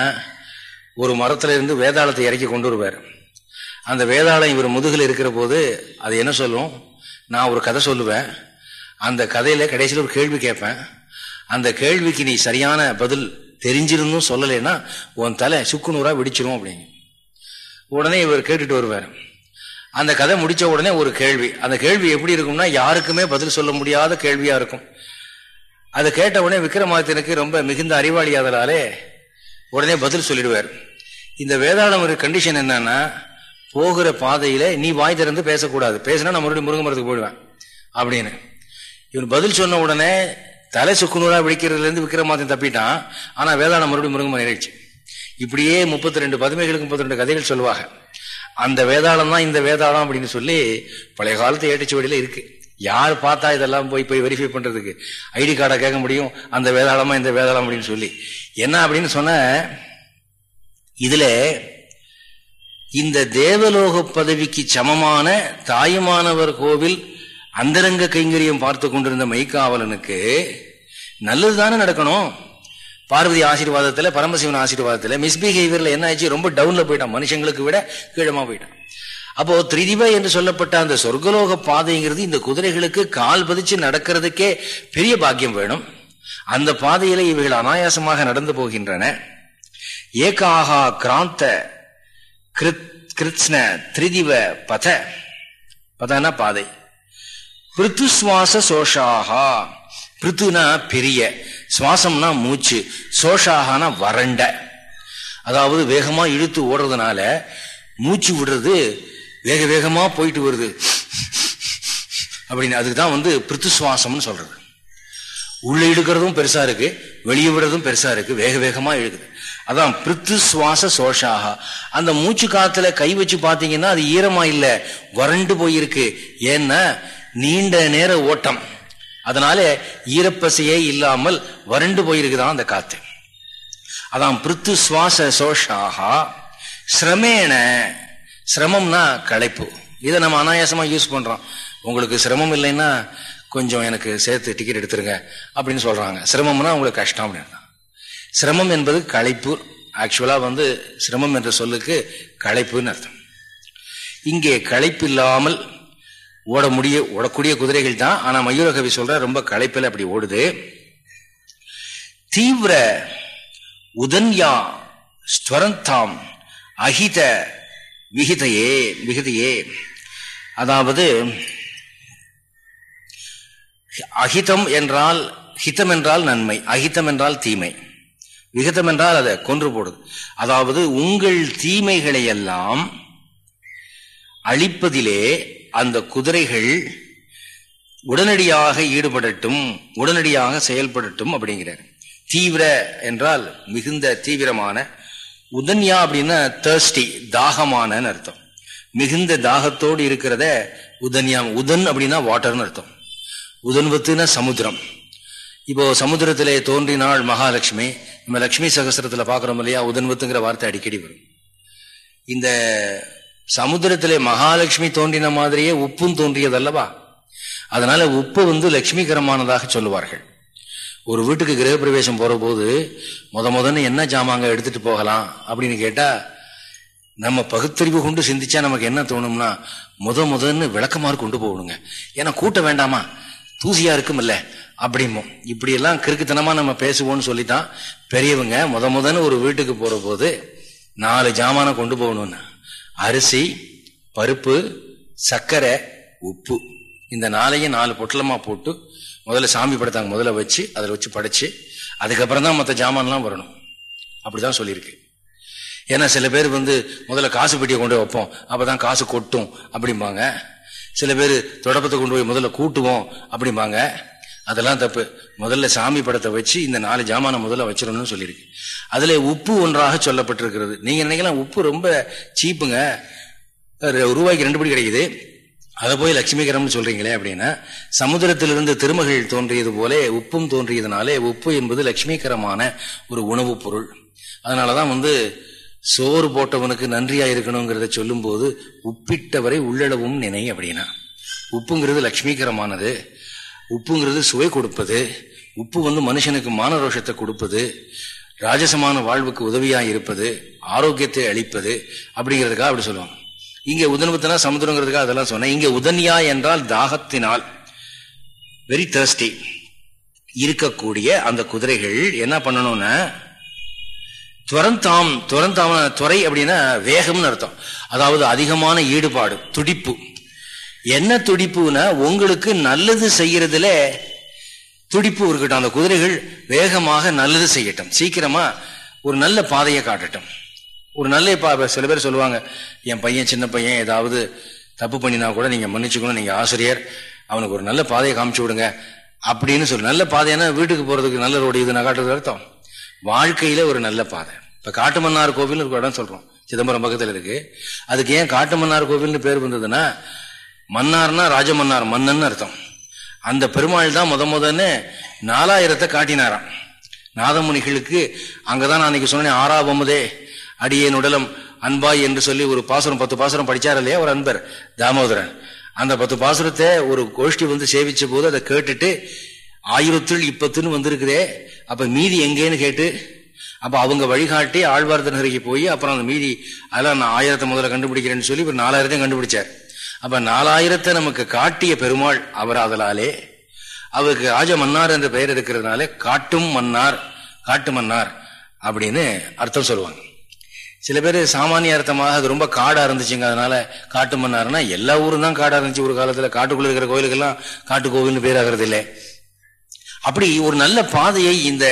ஒரு மரத்துல இருந்து வேதாளத்தை இறக்கி கொண்டு வருவார். அந்த வேதாளம் இவர் முதுகில் இருக்கிற போது அது என்ன சொல்லும்? நான் ஒரு கதை சொல்லுவேன். அந்த கதையில கடைசியில் ஒரு கேள்வி கேட்பேன். அந்த கேள்விக்கு நீ சரியான பதில் தெரிஞ்சிருந்தும் சொல்லலைன்னா உன் தலை சுக்குநூறா வெடிச்சிரும் அப்படின்னு. உடனே இவர் கேட்டுட்டு வருவார். அந்த கதை முடிச்ச உடனே ஒரு கேள்வி. அந்த கேள்வி எப்படி இருக்கும்னா யாருக்குமே பதில் சொல்ல முடியாத கேள்வியா இருக்கும். அதை கேட்ட உடனே விக்ரமாதித்தனுக்கு ரொம்ப மிகுந்த அறிவாளியாதலாலே உடனே பதில் சொல்லிடுவார். இந்த வேதாளம் ஒரு கண்டிஷன் என்னன்னா போகிற பாதையில நீ வாய் திறந்து பேசக்கூடாது. பேசினா நான் மறுபடியும் முருங்க மரத்துக்கு போயிடுவேன். அப்படின்னு. இவன் பதில் சொன்ன உடனே தலை சுக்குநூறா விழிக்கிறதுல இருந்து தப்பிட்டான். ஆனா வேதாளம் மறுபடியும் முருங்க மரம் ஏறிடுச்சு. இப்படியே முப்பத்தி ரெண்டு பதுமைகளுக்கு முப்பத்தி ரெண்டு கதைகள் சொல்லுவாங்க. அந்த வேதாளம் தான் இந்த வேதாளம் அப்படின்னு சொல்லி பழைய காலத்து ஏட்டுச்சுவடியில இருக்கு. யார் பார்த்தா இதெல்லாம் போய் போய் வெரிஃபை பண்றதுக்கு? ஐடி கார்டை கேட்க முடியும். அந்த வேதாளமா இந்த வேதாளம் அப்படின்னு சொல்லி. என்ன அப்படின்னு சொன்ன? இதுல இந்த தேவலோக பதவிக்கு சமமான தாயுமானவர் கோவில் அந்தரங்க கைங்கரியம் பார்த்து கொண்டிருந்த மைக்காவலனுக்கு நல்லதுதானே நடக்கணும். பார்வதி ஆசீர்வாதத்துல பரமசிவன் ஆசீர்வாதத்துல மிஸ்பிஹேவியர்ல என்ன ஆச்சு ரொம்ப டவுன்ல போயிட்டான். மனுஷங்களுக்கு விட கீழமா போயிட்டான். அப்போ திரிதிவ என்று சொல்லப்பட்ட அந்த சொர்க்கலோக பாதைங்கிறது இந்த குதிரைகளுக்கு கால் பதிச்சு நடக்கிறதுக்கே பெரிய பாக்கியம் வேணும். அந்த பாதையில இவைகள் அனாயாசமாக நடந்து போகின்றன. ஏகாகா கிராந்த கிருத் கிருத்ன திரிதிவ பத பதனா பாதை. பிருத்துஸ்வாச சோஷாகா. பிருத்துனா பெரிய. சுவாசம்னா மூச்சு. சோஷாகனா வறண்ட. அதாவது வேகமா இழுத்து ஓடுறதுனால மூச்சு விடுறது வேக வேகமா போயிட்டு வருது. அப்படின்னு அதுக்கு தான் வந்து பிருத்து சுவாசம்னு சொல்றது. உள்ள இழுக்கிறதும் பெருசா இருக்கு வெளியே விடுறதும் பெருசா இருக்கு வேக வேகமா இழுக்குது. அதான் பிரித்து சுவாச சோஷாகா. அந்த மூச்சு காத்துல கை வச்சு பாத்தீங்கன்னா அது ஈரமா இல்ல வறண்டு போயிருக்கு. ஏன்னா நீண்ட நேர ஓட்டம். அதனால ஈரப்பசையே இல்லாமல் வறண்டு போயிருக்குதான் அந்த காத்து. அதான் பிரித்து சுவாச சோஷாகா. சிரமேன சிரமம்னா களைப்பு. இதை நம்ம அனாயாசமா யூஸ் பண்றோம். உங்களுக்கு சிரமம் இல்லைன்னா கொஞ்சம் எனக்கு சேர்த்து டிக்கெட் எடுத்துருங்க அப்படின்னு சொல்றாங்க. சிரமம்னா உங்களுக்கு கஷ்டம் அப்படின்னு. சிரமம் என்பது களைப்பு. ஆக்சுவலாக வந்து சிரமம் என்ற சொல்லுக்கு களைப்புன்னு அர்த்தம். இங்கே களைப்பு இல்லாமல் ஓட முடிய ஓடக்கூடிய குதிரைகள் தான். ஆனால் மயூரகவி சொல்ற ரொம்ப களைப்பில் அப்படி ஓடுது. தீவிர உதன்யா ஸ்வரந்தாம் அஹித விகிதையே விகிதையே. அதாவது அஹிதம் என்றால் ஹிதம் என்றால் நன்மை அஹிதம் என்றால் தீமை. விகிதம் என்றால் அதை கொன்று போடுது. அதாவது உங்கள் தீமைகளை எல்லாம் அழிப்பதிலே அந்த குதிரைகள் உடனடியாக ஈடுபடட்டும் உடனடியாக செயல்படட்டும் அப்படிங்கிறார். தீவிர என்றால் மிகுந்த தீவிரமான உதன்யா அப்படின்னா தேர்ஸ்டி தாகமான அர்த்தம். மிகுந்த தாகத்தோடு இருக்கிறத உதன்யா உதன் அப்படின்னா வாட்டர்னு அர்த்தம். உதன்வத்துனா சமுத்திரம். இப்போ சமுத்திரத்திலே தோன்றினாள் மகாலட்சுமி. நம்ம லட்சுமி சகசிரத்துல பாக்குறோம் இல்லையா? உதன்வத்துங்கிற வார்த்தை அடிக்கடி வரும். இந்த சமுத்திரத்திலே மகாலட்சுமி தோன்றின மாதிரியே உப்பும் தோன்றியதல்லவா? அதனால உப்பு வந்து லட்சுமிகரமானதாக சொல்லுவார்கள். ஒரு வீட்டுக்கு கிரகப்பிரவேசம் போற போது முத முதன்னு என்ன ஜாமாங்க எடுத்துட்டு போகலாம் அப்படின்னு கேட்டா நம்ம பகுத்தறிவு கொண்டு சிந்திச்சா நமக்கு என்ன தோணும்னா முத முதன்னு விளக்கமாறு கொண்டு போகணுங்க. ஏன்னா கூட்ட வேண்டாமா? தூசியா இருக்கும் இல்ல அப்படிமோ இப்படி எல்லாம் கிறுக்குத்தனமா நம்ம பேசுவோம்னு சொல்லித்தான் பெரியவங்க முத முதன்னு ஒரு வீட்டுக்கு போற போது நாலு ஜாமான கொண்டு போகணும்னு. அரிசி பருப்பு சர்க்கரை உப்பு. இந்த நாளையும் நாலு பொட்டலமா போட்டு முதல்ல சாமி படத்தாங்க முதல்ல வச்சு அதில் வச்சு படைச்சு அதுக்கப்புறம் தான் மற்ற ஜாமான்லாம் வரணும். அப்படிதான் சொல்லியிருக்கு. ஏன்னா சில பேர் வந்து முதல்ல காசு பெட்டியை கொண்டு வைப்போம் அப்பதான் காசு கொட்டும் அப்படிம்பாங்க. சில பேர் தொடப்பத்தை கொண்டு போய் முதல்ல கூட்டுவோம் அப்படிம்பாங்க. அதெல்லாம் தப்பு. முதல்ல சாமி படத்தை வச்சு இந்த நாலு ஜாமான முதல்ல வச்சிடணும்னு சொல்லியிருக்கு. அதுல உப்பு ஒன்றாக சொல்லப்பட்டிருக்கிறது. நீங்க நினைக்கலாம் உப்பு ரொம்ப சீப்புங்க. ரூபாய்க்கு ரெண்டு படி கிடைக்குது. அதை போய் லட்சுமிகரம்னு சொல்றீங்களே அப்படின்னா சமுதிரத்திலிருந்து திருமகள் தோன்றியது போலே உப்பும் தோன்றியதுனாலே உப்பு என்பது லட்சுமிகரமான ஒரு உணவுப் பொருள். அதனாலதான் வந்து சோறு போட்டவனுக்கு நன்றியா இருக்கணுங்கிறத சொல்லும் போது உப்பிட்டவரை உள்ளளவும் நினை அப்படின்னா. உப்புங்கிறது லட்சுமிகரமானது. உப்புங்கிறது சுவை கொடுப்பது உப்பு வந்து மனுஷனுக்கு மானரோஷத்தை கொடுப்பது ராஜசமான வாழ்வுக்கு உதவியா இருப்பது ஆரோக்கியத்தை அளிப்பது அப்படிங்கிறதுக்காக அப்படி சொல்லுவாங்க. இங்க உதன்வத்தனா சமுதிரங்கிறதுக்காக அதெல்லாம் சொன்னேன். இங்க உதன்யா என்றால் தாகத்தினால் வெரி தர்ஸ்டி இருக்கக்கூடிய அந்த குதிரைகள் என்ன பண்ணணும்னா துறந்தாம் துறந்தாம துறை அப்படின்னா வேகம்னு அர்த்தம். அதாவது அதிகமான ஈடுபாடு துடிப்பு. என்ன துடிப்புனா உங்களுக்கு நல்லது செய்யறதுல துடிப்பு இருக்கட்டும். அந்த குதிரைகள் வேகமாக நல்லது செய்யட்டும். சீக்கிரமா ஒரு நல்ல பாதையை காட்டட்டும். ஒரு நல்ல பா சில பேர் சொல்லுவாங்க என் பையன் சின்ன பையன் ஏதாவது தப்பு பண்ணினா கூட நீங்க மன்னிச்சுக்கணும் நீங்க ஆசிரியர். அவனுக்கு ஒரு நல்ல பாதையை காமிச்சு விடுங்க. அப்படின்னு சொல்லு நல்ல பாதைன்னா வீட்டுக்கு போறதுக்கு நல்ல ரோடு இது நான் காட்டுறது அர்த்தம். வாழ்க்கையில ஒரு நல்ல பாதை. இப்ப காட்டுமன்னார் கோவில் ஒரு இடம் சொல்றோம். சிதம்பரம் பக்கத்துல இருக்கு. அதுக்கு ஏன் காட்டுமன்னார் கோவில்னு பேர் வந்ததுன்னா மன்னார்னா ராஜமன்னார் மன்னன் அர்த்தம். அந்த பெருமாள் தான் முத முதன்னு நாலாயிரத்தை காட்டினாராம். நாதமுனிகளுக்கு அங்கதான் நான் அன்னைக்கு சொன்னேன் ஆறாவமுதே அடியேன் உடலம் அன்பாய் என்று சொல்லி ஒரு பாசுரம் பத்து பாசுரம் படிச்சார் இல்லையா ஒரு அன்பர் தாமோதரன். அந்த பத்து பாசுரத்தை ஒரு கோஷ்டி வந்து சேவிச்ச போது அதை கேட்டுட்டு ஆயிரத்தில் இப்பத்துன்னு வந்திருக்குதே அப்ப மீதி எங்கேன்னு கேட்டு அப்ப அவங்க வழிகாட்டி ஆழ்வார் போய் அப்புறம் அந்த மீதி அதெல்லாம் நான் ஆயிரத்தை முதல்ல கண்டுபிடிக்கிறேன்னு சொல்லி ஒரு நாலாயிரத்தையும் கண்டுபிடிச்சார். அப்ப நாலாயிரத்தை நமக்கு காட்டிய பெருமாள் அவராதலாலே அவருக்கு ராஜ மன்னார் என்ற பெயர் இருக்கிறதுனால காட்டும் மன்னார் காட்டு மன்னார் அப்படின்னு அர்த்தம் சொல்லுவாங்க. சில பேர் சாமானிய அர்த்தமாக அது ரொம்ப காடா இருந்துச்சுங்க அதனால காட்டு மன்னார்னா எல்லா ஊரும் தான் காடா இருந்துச்சு ஒரு காலத்துல. காட்டுக்குள்ள இருக்கிற கோயிலுக்கெல்லாம் காட்டு கோவில்னு பேராகிறது இல்லை. அப்படி ஒரு நல்ல பாதையை இந்த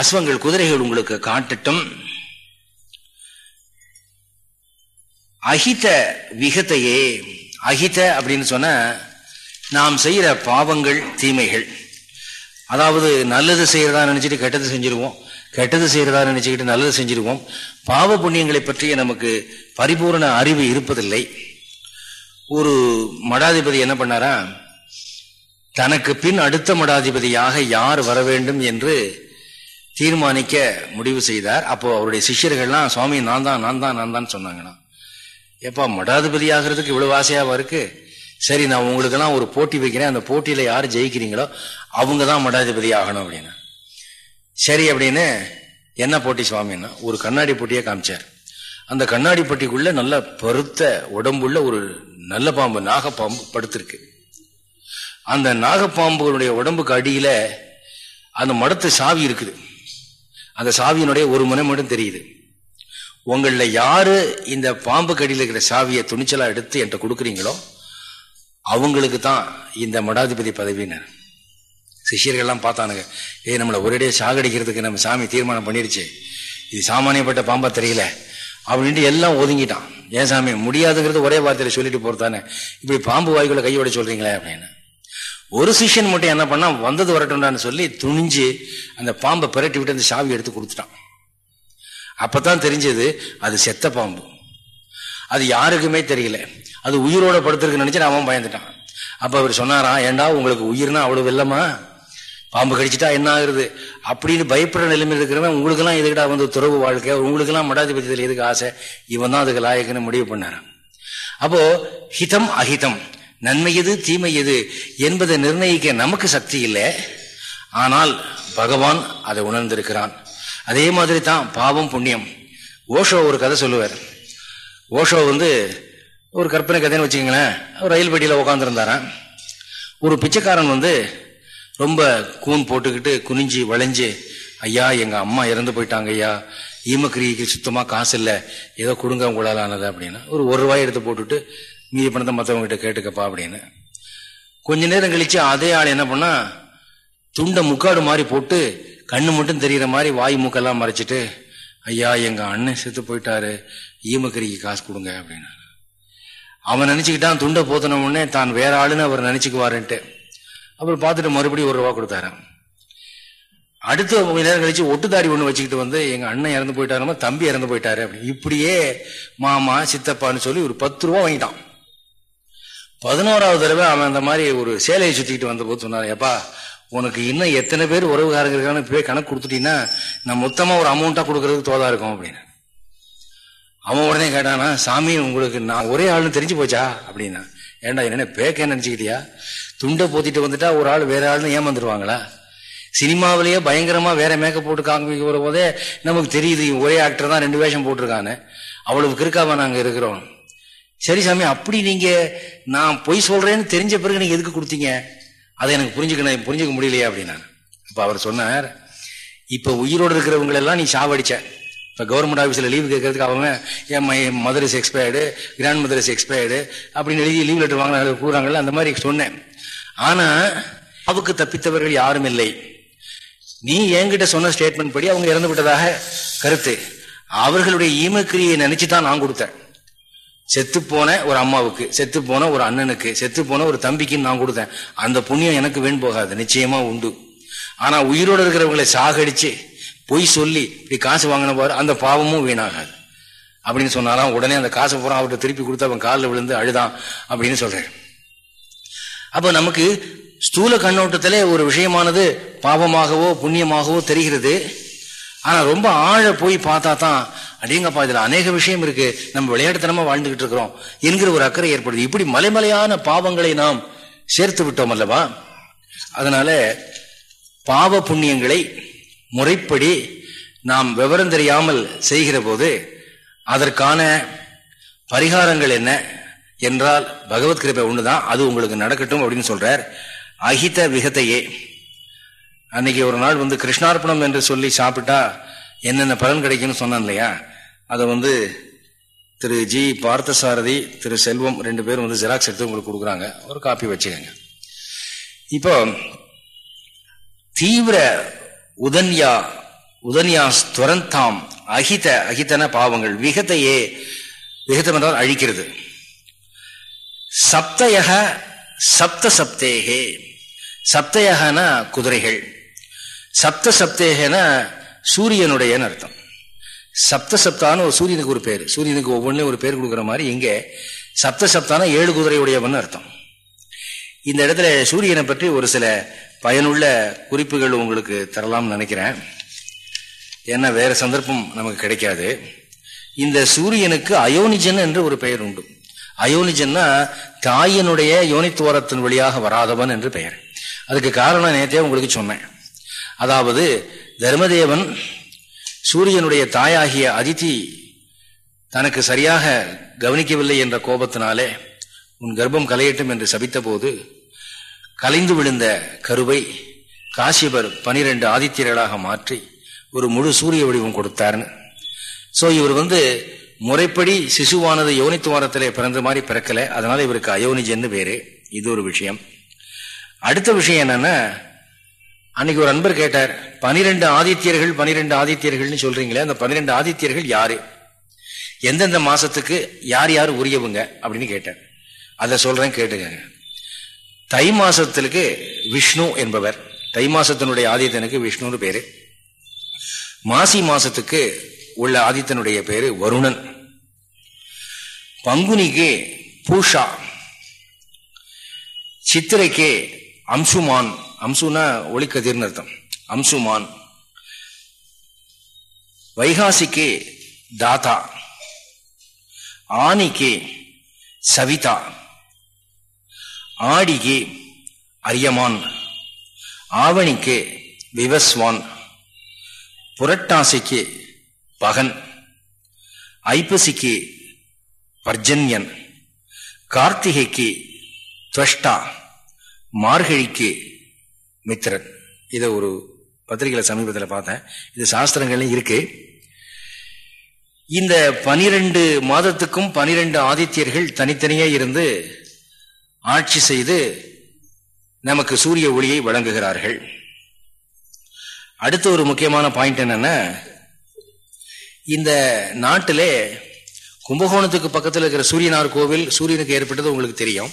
அஸ்வங்கள் குதிரைகள் உங்களுக்கு காட்டட்டும். அகித விகத்தையே அகித அப்படின்னு சொன்ன நாம் செய்கிற பாவங்கள் தீமைகள். அதாவது நல்லது செய்கிறதா நினச்சிட்டு கெட்டது செஞ்சிருவோம். கெட்டது செய்கிறதா நினச்சிக்கிட்டு நல்லது செஞ்சிருவோம். பாவ புண்ணியங்களை பற்றிய நமக்கு பரிபூர்ண அறிவு இருப்பதில்லை. ஒரு மடாதிபதி என்ன பண்ணாரா தனக்கு பின் அடுத்த மடாதிபதியாக யார் வர வேண்டும் என்று தீர்மானிக்க முடிவு செய்தார். அப்போ அவருடைய சிஷ்யர்கள்லாம் சுவாமி நான் தான் நான் தான் நான் தான் சொன்னாங்கண்ணா எப்பா மடாதிபதி ஆகிறதுக்கு இவ்வளவு ஆசையாவா இருக்கு? சரி நான் உங்களுக்கெல்லாம் ஒரு போட்டி வைக்கிறேன். அந்த போட்டியில யார் ஜெயிக்கிறீங்களோ அவங்க தான் மடாதிபதி ஆகணும் அப்படின்னு. சரி அப்படின்னு என்ன போட்டி சுவாமின்னா ஒரு கண்ணாடி போட்டியை காமிச்சார். அந்த கண்ணாடி போட்டிக்குள்ள நல்ல பருத்த உடம்புள்ள ஒரு நல்ல பாம்பு நாகப்பாம்பு படுத்திருக்கு. அந்த நாகப்பாம்புகளுடைய உடம்புக்கு அடியில அந்த மடத்து சாவி இருக்குது. அந்த சாவியினுடைய ஒரு முனை மட்டும் தெரியுது. உங்களில் யாரு இந்த பாம்பு கடியில் இருக்கிற சாவியை துணிச்சலாக எடுத்து என்கிட்ட கொடுக்குறீங்களோ அவங்களுக்கு தான் இந்த மடாதிபதி பதவின்னு சிஷியர்கள்லாம் பார்த்தானுங்க ஏ நம்மளை ஒரேடியாக சாகடிக்கிறதுக்கு நம்ம சாமி தீர்மானம் பண்ணிருச்சு. இது சாமானியப்பட்ட பாம்பா தெரியல. அப்படின்ட்டு எல்லாம் ஒதுங்கிட்டான். ஏன் சாமி முடியாதுங்கிறது ஒரே வார்த்தையில சொல்லிட்டு போறதானே? இப்படி பாம்பு வாய்க்குள்ள கையோட சொல்றீங்களே? அப்படின்னு. ஒரு சிஷியன் மட்டும் என்ன பண்ணா வந்தது வரட்டும்டான்னு சொல்லி துணிஞ்சு அந்த பாம்பை பிரட்டி விட்டு அந்த சாவி எடுத்து கொடுத்துட்டான். அப்பதான் தெரிஞ்சது அது செத்த பாம்பு. அது யாருக்குமே தெரியல. அது உயிரோட படுத்திருக்கு நினைச்சு அவன் பயந்துட்டான். அப்ப அவர் சொன்னாரா ஏண்டா உங்களுக்கு உயிர்னா அவ்வளவு இல்லமா பாம்பு கடிச்சிட்டா என்ன ஆகுறது? அப்படின்னு பயப்படுற நிலைமையில் இருக்கிறவன் உங்களுக்கெல்லாம் எதுக்கிட்டா வந்து துறவு வாழ்க்கை? உங்களுக்கெல்லாம் மடாதிபதியில் எதுக்கு ஆசை? இவன் தான் அதுக்கு லாயக்குன்னு முடிவு பண்ணாரான் அப்போ ஹிதம் அஹிதம். நன்மை எது தீமை எது என்பதை நிர்ணயிக்க நமக்கு சக்தி இல்லை. ஆனால் பகவான் அதை உணர்ந்திருக்கிறான். அதே மாதிரி தான் பாவம் புண்ணியம். ஓஷோ ஒரு கதை சொல்லுவார். ஓஷோ வந்து ஒரு கற்பனை கதைன்னு வச்சுக்கோங்களேன். ரயில் பெட்டியில் உட்காந்துருந்தாரான் ஒரு பிச்சைக்காரன் வந்து ரொம்ப கூன் போட்டுக்கிட்டு குனிஞ்சு வளைஞ்சு ஐயா எங்கள் அம்மா இறந்து போயிட்டாங்க ஐயா. ஈமக்கிரிக்கு சுத்தமாக காசு இல்லை. ஏதோ கொடுங்க உங்களால் ஆனது அப்படின்னு. ஒரு ஒரு ரூபாய் எடுத்து போட்டுட்டு மீதி பணத்தை மற்றவங்க கிட்ட கேட்டுக்கப்பா அப்படின்னு. கொஞ்ச நேரம் கழிச்சு அதே ஆள் என்ன பண்ணா துண்டை முக்காடு மாதிரி போட்டு கண்ணு மட்டும் தெரியற மாதிரி வாய் மூக்கெல்லாம் மறைச்சிட்டு ஐயா எங்க அண்ணன் செத்து போயிட்டாரு. ஈமக்கரிக்கு காசு கொடுங்க அப்படின்னு அவன் நினைச்சுக்கிட்டான் துண்டை போத்தின உடனே தான் வேற ஆளுன்னு அவர் நினைச்சுக்குவாருன்ட்டு. அப்புறம் பார்த்துட்டு மறுபடியும் ஒரு ரூபா கொடுத்தாரு. அடுத்த கொஞ்ச நேரம் கழிச்சு ஒட்டுதாடி ஒண்ணு வச்சுக்கிட்டு வந்து எங்க அண்ணன் இறந்து போயிட்டாருமா தம்பி இறந்து போயிட்டாரு அப்படி. இப்படியே மாமா சித்தப்பான்னு சொல்லி ஒரு பத்து ரூபா வாங்கிட்டான். பதினோராவது தடவை அவன் அந்த மாதிரி ஒரு சேலையை சுத்திக்கிட்டு வந்த போது சொன்னார் எப்பா உனக்கு இன்னும் எத்தனை பேர் உறவுகாரங்க இருக்கான்னு இப்பவே கணக்கு கொடுத்துட்டீங்கன்னா நான் மொத்தமாக ஒரு அமௌண்ட்டாக கொடுக்கறதுக்கு தோதா இருக்கும் அப்படின்னு. அவன் உடனே கேட்டானா சாமி உங்களுக்கு நான் ஒரே ஆள்னு தெரிஞ்சு போச்சா? அப்படின்னா ஏண்டா என்ன பேக்க நினச்சிக்கிட்டியா? துண்டை போத்திட்டு வந்துட்டா ஒரு ஆள் வேற ஆள்னு ஏமாந்துருவாங்களா? சினிமாவிலேயே பயங்கரமா வேற மேக்கப் போட்டு காமிக்க வர போதே நமக்கு தெரியுது ஒரே ஆக்டர் தான் ரெண்டு வேஷம் போட்டிருக்கானே அவ்வளவு கிருக்காவா நாங்க இருக்கிறோம். சரி சாமி அப்படி நீங்க நான் பொய் சொல்றேன்னு தெரிஞ்ச பிறகு நீங்க எதுக்கு கொடுத்தீங்க? அதை எனக்கு புரிஞ்சுக்கணும் புரிஞ்சுக்க முடியலையா அப்படின்னா அப்போ அவர் சொன்னார் இப்போ உயிரோடு இருக்கிறவங்களெல்லாம் நீ சாவடிச்ச. இப்போ கவர்மெண்ட் ஆஃபீஸில் லீவ் கேட்கறதுக்கு அவங்க என் my mother is expired grand mother is expired அப்படின்னு எழுதி லீவ் லெட்டர் வாங்கின கூறாங்கல்ல அந்த மாதிரி சொன்னேன். ஆனால் அவுக்கு தப்பித்தவர்கள் யாரும் இல்லை. நீ என்கிட்ட சொன்ன ஸ்டேட்மெண்ட் படி அவங்க இறந்து விட்டதாக கருத்து. அவர்களுடைய ஈமக்கிரியை நினைச்சு தான் நான் கொடுத்தேன். செத்து போன ஒரு அம்மாவுக்கு செத்து போன ஒரு அண்ணனுக்கு செத்து போன ஒரு தம்பிக்கு நான் கொடுத்தேன். அந்த புண்ணியம் எனக்கு வேண் போகாது நிச்சயமா உண்டு. ஆனா உயிரோடு இருக்கிறவங்களை சாகடிச்சு பொய் சொல்லி இப்படி காசு வாங்கின பாரு அந்த பாவமும் வீணாகாது. அப்படின்னு சொன்னாலும் உடனே அந்த காசை பூரா அவர்கிட்ட திருப்பி கொடுத்து அவன் காலில் விழுந்து அழுதான் அப்படின்னு சொல்றேன் அப்ப நமக்கு ஸ்தூல கண்ணோட்டத்திலே ஒரு விஷயமானது பாவமாகவோ புண்ணியமாகவோ தெரிகிறது. ஆனால் ரொம்ப ஆழ போய் பார்த்தா தான் அடேங்கப்பா இதில் அநேக விஷயம் இருக்கு. நம்ம விளையாட்டுத்தனமா வாழ்ந்துகிட்டு இருக்கிறோம். என்கிற ஒரு அக்கறை ஏற்படுது. இப்படி மலைமலையான பாவங்களை நாம் சேர்த்து விட்டோம் அல்லவா? அதனால பாவ புண்ணியங்களை முறைப்படி நாம் விவரம் தெரியாமல் செய்கிற போது அதற்கான பரிகாரங்கள் என்ன என்றால் பகவத் கிருப்பை தான் அது உங்களுக்கு நடக்கட்டும் அப்படின்னு சொல்றார். அகித விகத்தையே அன்னைக்கு ஒரு நாள் வந்து கிருஷ்ணார்ப்பணம் என்று சொல்லி சாப்பிட்டா என்னென்ன பலன் கிடைக்கும்னு சொன்னான் இல்லையா? அதை வந்து திரு ஜி பார்த்தசாரதி திரு செல்வம் ரெண்டு பேரும் வந்து ஜெராக்ஸ் எடுத்து உங்களுக்கு கொடுக்குறாங்க. ஒரு காப்பி வச்சுக்கோங்க. இப்போ தீவிர உதன்யா உதன்யா துவரந்தாம் அகித அகிதன பாவங்கள் விகத்தையே விகிதம் என்றால் அழிக்கிறது. சப்தயக சப்த சப்தேகே சப்தயகன குதிரைகள். சப்த சப்தேகனா சூரியனுடைய அர்த்தம். சப்த சப்தான்னு ஒரு சூரியனுக்கு ஒரு பேர். சூரியனுக்கு ஒவ்வொன்றும் ஒரு பேர் கொடுக்குற மாதிரி இங்கே சப்த சப்தானா ஏழு குதிரையுடையவன் அர்த்தம். இந்த இடத்துல சூரியனை பற்றி ஒரு சில பயனுள்ள குறிப்புகள் உங்களுக்கு தரலாம்னு நினைக்கிறேன். ஏன்னா வேற சந்தர்ப்பம் நமக்கு கிடைக்காது. இந்த சூரியனுக்கு அயோனிஜன் என்று ஒரு பெயர் உண்டு. அயோனிஜன்னா தாயினுடைய யோனித்துவாரத்தின் வழியாக வராதவன் என்று பெயர். அதுக்கு காரணம் நேற்றே உங்களுக்கு சொன்னேன். அதாவது தர்மதேவன் சூரியனுடைய தாயாகிய அதிதி தனக்கு சரியாக கவனிக்கவில்லை என்ற கோபத்தினாலே உன் கர்ப்பம் கலையட்டும் என்று சபித்த போது கலைந்து விழுந்த கருவை காசியபர் பனிரெண்டு ஆதித்யர்களாக மாற்றி ஒரு முழு சூரிய வடிவம் கொடுத்தார்னு. சோ இவர் வந்து முறைப்படி சிசுவானது யோனித்துவாரத்திலே பிறந்த மாதிரி பிறக்கல. அதனால இவருக்கு அயோனிஜன்னு பேரு. இது ஒரு விஷயம். அடுத்த விஷயம் என்னன்னா அன்னைக்கு ஒரு அன்பர் கேட்டார் பனிரெண்டு ஆதித்யர்கள் பனிரெண்டு ஆதித்யர்கள்னு சொல்றீங்களே அந்த பனிரெண்டு ஆதித்யர்கள் யாரு? எந்தெந்த மாசத்துக்கு யார் யார் உரியவங்க? அப்படின்னு கேட்டார். அதை சொல்றேன் கேட்டுக்கங்க. தை மாசத்திற்கு விஷ்ணு என்பவர். தை மாசத்தினுடைய ஆதித்தனுக்கு விஷ்ணுன்னு பேரு. மாசி மாசத்துக்கு உள்ள ஆதித்தனுடைய பேரு வருணன். பங்குனிக்கு பூஷா. சித்திரைக்கு அம்சுமான். அம்சுனா ஒளிக்கதிர்னு அர்த்தம். அம்சுமான். வைகாசிக்கு தாத்தா. ஆனிக்கு சவிதா. ஆடிக்கு அரியமான். ஆவணிக்கு விவஸ்வான். புரட்டாசிக்கு பகன். ஐப்பசிக்கு பர்ஜன்யன். கார்த்திகைக்கு துவஷ்டா மார்கழிக்கு மித்திரன். இதை ஒரு பத்திரிகையில சமீபத்தில் பார்த்தேன். இது சாஸ்திரங்கள்லையும் இருக்கு. இந்த பனிரெண்டு மாதத்துக்கும் பனிரெண்டு ஆதித்யர்கள் தனித்தனியே இருந்து ஆட்சி செய்து நமக்கு சூரிய ஒளியை வழங்குகிறார்கள். அடுத்த ஒரு முக்கியமான பாயிண்ட் என்னன்னா இந்த நாட்டிலே கும்பகோணத்துக்கு பக்கத்தில் இருக்கிற சூரியனார் கோவில் சூரியனுக்கு ஏற்பட்டது உங்களுக்கு தெரியும்.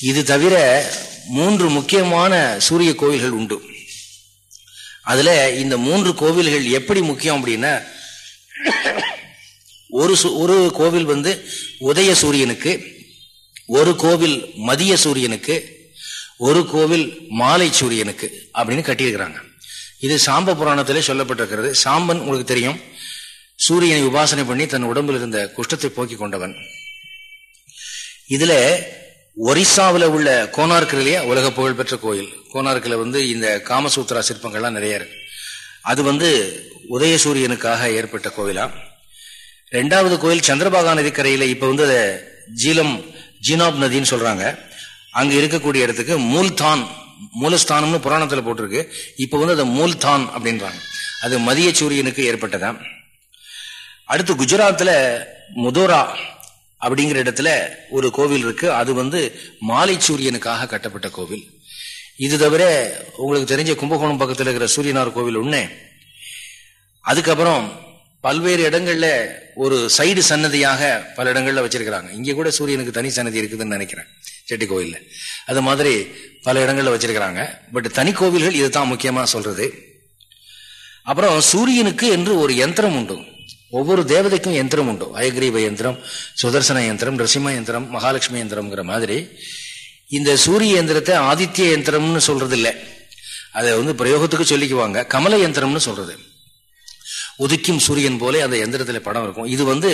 இது தவிர மூன்று முக்கியமான சூரிய கோவில்கள் உண்டு. அதுல இந்த மூன்று கோவில்கள் எப்படி முக்கியம் அப்படின்னா ஒரு ஒரு கோவில் வந்து உதய சூரியனுக்கு ஒரு கோவில் மதிய சூரியனுக்கு ஒரு கோவில் மாலை சூரியனுக்கு அப்படின்னு கட்டியிருக்கிறாங்க. இது சாம்ப புராணத்திலே சொல்லப்பட்டிருக்கிறது. சாம்பன் உங்களுக்கு தெரியும். சூரியனை உபாசனை பண்ணி தன் உடம்பில் இருந்த குஷ்டத்தை போக்கி கொண்டவன். இதுல ஒரிசாவில் உள்ள கோனார்க்கில் இல்லையா? உலக புகழ்பெற்ற கோயில். கோனார்க்கில் வந்து இந்த காமசூத்ரா சிற்பங்கள்லாம் நிறைய இருக்கு. அது வந்து உதயசூரியனுக்காக ஏற்பட்ட கோயிலா? ரெண்டாவது கோயில் சந்திரபாகா நதிக்கரையில் இப்போ வந்து ஜீலம் ஜீனாப் நதின்னு சொல்றாங்க. அங்க இருக்கக்கூடிய இடத்துக்கு மூல்தான் மூலஸ்தானம்னு புராணத்தில் போட்டிருக்கு. இப்போ வந்து அதை மூல்தான் அப்படின்றாங்க. அது மதிய சூரியனுக்கு ஏற்பட்டதான் அடுத்து குஜராத்தில் முதோரா அப்படிங்கிற இடத்துல ஒரு கோவில் இருக்கு. அது வந்து மாலை சூரியனுக்காக கட்டப்பட்ட கோவில். இது தவிர உங்களுக்கு தெரிஞ்ச கும்பகோணம் பக்கத்தில் இருக்கிற சூரியனார் கோவில் ஒண்ணு. அதுக்கப்புறம் பல்வேறு இடங்கள்ல ஒரு சைடு சன்னதியாக பல இடங்கள்ல வச்சிருக்கிறாங்க. இங்க கூட சூரியனுக்கு தனி சன்னதி இருக்குதுன்னு நினைக்கிறேன். செட்டி கோவில்ல. அது மாதிரி பல இடங்கள்ல வச்சிருக்கிறாங்க. பட் தனி கோவில்கள் இதுதான் முக்கியமா சொல்றது. அப்புறம் சூரியனுக்கு என்று ஒரு யந்திரம் உண்டு. ஒவ்வொரு தேவதைக்கும் யந்திரம் உண்டு. அயக்ரீப யந்திரம் சுதர்சன யந்திரம் நரசிம்ம யந்திரம் மகாலட்சுமி யந்திரம்ங்கிற மாதிரி இந்த சூரிய யந்திரத்தை ஆதித்ய யந்திரம்னு சொல்றது இல்லை அதை வந்து பிரயோகத்துக்கு சொல்லிக்குவாங்க. கமல யந்திரம்னு சொல்றது. உதிக்கும் சூரியன் போல அந்த யந்திரத்தில் படம் இருக்கும். இது வந்து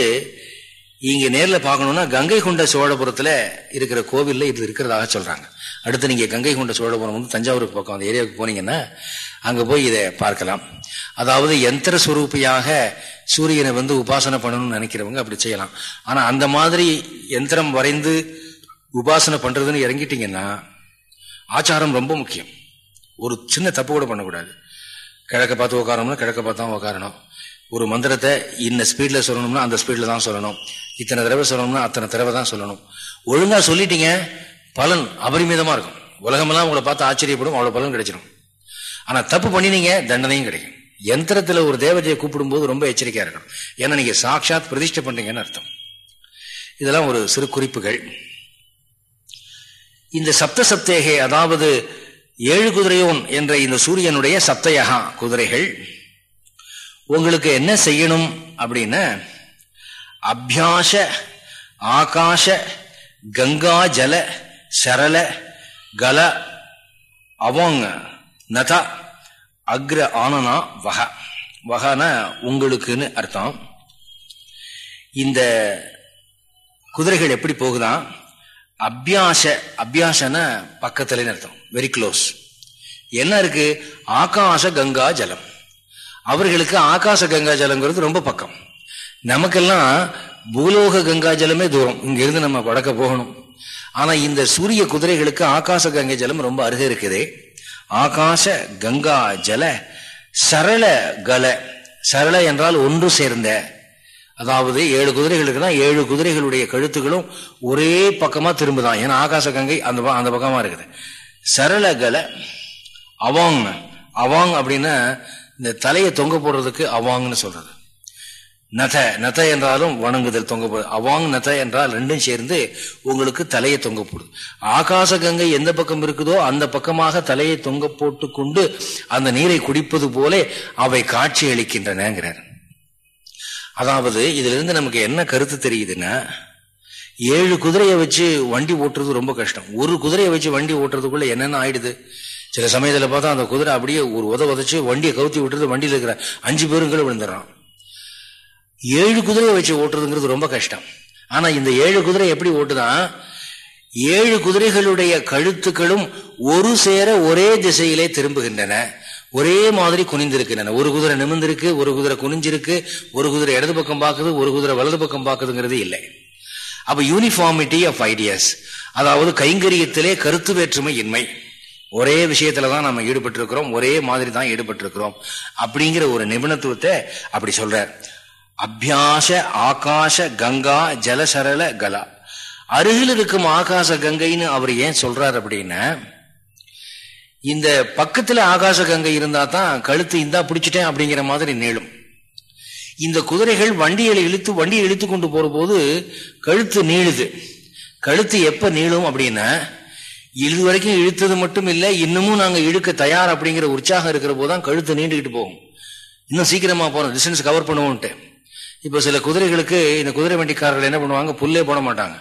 இங்க நேரில் பார்க்கணும்னா கங்கை கொண்ட சோழபுரத்துல இருக்கிற கோவில்ல இது இருக்கிறதாக சொல்றாங்க. அடுத்து நீங்க கங்கை கொண்ட சோழபுரம் வந்து தஞ்சாவூருக்கு பக்கம் அந்த ஏரியாவுக்கு போனீங்கன்னா அங்கே போய் இதை பார்க்கலாம். அதாவது யந்திர சுரூப்பியாக சூரியனை வந்து உபாசனை பண்ணணும்னு நினைக்கிறவங்க அப்படி செய்யலாம். ஆனால் அந்த மாதிரி யந்திரம் வரைந்து உபாசனை பண்ணுறதுன்னு இறங்கிட்டீங்கன்னா ஆச்சாரம் ரொம்ப முக்கியம். ஒரு சின்ன தப்பு கூட பண்ணக்கூடாது. கிழக்க பார்த்து உக்காரணும்னா கிழக்க பார்த்து தான் உட்காரணும் ஒரு மந்திரத்தை இன்ன ஸ்பீடில் சொல்லணும்னா அந்த ஸ்பீடில் தான் சொல்லணும். இத்தனை தடவை சொல்லணும்னா அத்தனை தடவை தான் சொல்லணும். ஒழுங்காக சொல்லிட்டீங்க பலன் அபரிமிதமாக இருக்கும். உலகமெல்லாம் உங்களை பார்த்து ஆச்சரியப்படும் அவ்வளோ பலன் கிடைச்சிடும் ஆனா தப்பு பண்ணினீங்க தண்டனையும் கிடைக்கும். யந்திரத்துல ஒரு தேவதையை கூப்பிடும் போது ரொம்ப எச்சரிக்கையா இருக்கணும். ஏன்னா நீங்க சாட்சாத் பிரதிஷ்டை பண்றீங்கன்னு அர்த்தம். இதெல்லாம் ஒரு சிறு குறிப்புகள். இந்த சப்த சப்தேகை அதாவது ஏழு குதிரையோன் என்ற இந்த சூரியனுடைய சப்தயகா குதிரைகள் உங்களுக்கு என்ன செய்யணும் அப்படின்னா அபியாச ஆகாஷ கங்கா ஜல சரள கல அவங்க. நத அக்ர ஆனனா வக வகன உங்களுக்குன்னு அர்த்தம். இந்த குதிரைகள் எப்படி போகுதான் அபியாச அபியாசன பக்கத்துலன்னு அர்த்தம். வெரி க்ளோஸ் என்ன இருக்கு? ஆகாச கங்கா ஜலம். அவர்களுக்கு ஆகாச கங்கா ஜலங்கிறது ரொம்ப பக்கம். நமக்கெல்லாம் பூலோக கங்கா ஜலமே தூரம். இங்கிருந்து நம்ம வடக்க போகணும். ஆனா இந்த சூரிய குதிரைகளுக்கு ஆகாச கங்கை ஜலம் ரொம்ப அருகே இருக்குது. ஆகாச கங்கா ஜல சரள கல. சரள என்றால் ஒன்று சேர்ந்த. அதாவது ஏழு குதிரைகள் ஏழு குதிரைகளுடைய கழுத்துகளும் ஒரே பக்கமா திரும்புதான். ஏன்னா ஆகாச கங்கை அந்த அந்த பக்கமா இருக்குது. சரள கல அவாங். அவாங் அப்படின்னா இந்த தலையை தொங்க போடுறதுக்கு அவாங்னு சொல்றது. நத நத என்றாலும் வணங்குதல் தொங்க போடு அவாங் நத என்றால் ரெண்டும் சேர்ந்து உங்களுக்கு தலையை தொங்க போடுது. ஆகாச கங்கை எந்த பக்கம் இருக்குதோ அந்த பக்கமாக தலையை தொங்க போட்டு கொண்டு அந்த நீரை குடிப்பது போலே அவை காட்சி அளிக்கின்றனங்கிறார். அதாவது இதுல இருந்து நமக்கு என்ன கருத்து தெரியுதுன்னா ஏழு குதிரையை வச்சு வண்டி ஓட்டுறது ரொம்ப கஷ்டம். ஒரு குதிரையை வச்சு வண்டி ஓட்டுறதுக்குள்ள என்னென்ன ஆயிடுது? சில சமயத்தில் பார்த்தா அந்த குதிரை அப்படியே ஒரு உத உதச்சு வண்டியை கவுத்தி விட்டுறது வண்டியில் இருக்கிற அஞ்சு பேருங்களும் விழுந்துடுறான். ஏழு குதிரையை வச்சு ஓட்டுறதுங்கிறது ரொம்ப கஷ்டம். ஆனா இந்த ஏழு குதிரை எப்படி ஓட்டுதான் ஏழு குதிரைகளுடைய கழுத்துக்களும் ஒரு சேர ஒரே திசையிலே திரும்புகின்றன. ஒரே மாதிரி குனிந்திருக்கின்றன. ஒரு குதிரை நிமிந்திருக்கு ஒரு குதிரை குனிஞ்சிருக்கு ஒரு குதிரை இடது பக்கம் பார்க்குது ஒரு குதிரை வலது பக்கம் பார்க்குதுங்கிறது இல்லை. அப்ப யூனிஃபார்மிட்டி ஆஃப் ஐடியாஸ் அதாவது கைங்கரியத்திலே கருத்து வேற்றுமை இன்மை. ஒரே விஷயத்துல தான் நம்ம ஈடுபட்டு இருக்கிறோம் ஒரே மாதிரி தான் ஈடுபட்டு இருக்கிறோம் அப்படிங்கிற ஒரு நிபுணத்துவத்தை அப்படி சொல்ற அபியாச ஆகாச கங்கா ஜலசரல கலா. அருகில் இருக்கும் ஆகாச கங்கைன்னு அவர் ஏன் சொல்றார் அப்படின்னா இந்த பக்கத்துல ஆகாச கங்கை இருந்தா தான் கழுத்து இந்தா பிடிச்சிட்டேன் அப்படிங்கிற மாதிரி நீளும். இந்த குதிரைகள் வண்டிகளை இழுத்து வண்டியை இழுத்து கொண்டு போற போது கழுத்து நீளுது. கழுத்து எப்ப நீளும் அப்படின்னா இது வரைக்கும் இழுத்தது மட்டும் இல்லை இன்னமும் நாங்க இழுக்க தயார் அப்படிங்கிற உற்சாகம் இருக்கிற போதுதான் கழுத்து நீண்டுகிட்டு போகும். இன்னும் சீக்கிரமா போறோம் டிஸ்டன்ஸ் கவர் பண்ணுவோம்ட்டு. இப்போ சில குதிரைகளுக்கு இந்த குதிரை வண்டிக்காரர்கள் என்ன பண்ணுவாங்க? புல்லே போட மாட்டாங்க.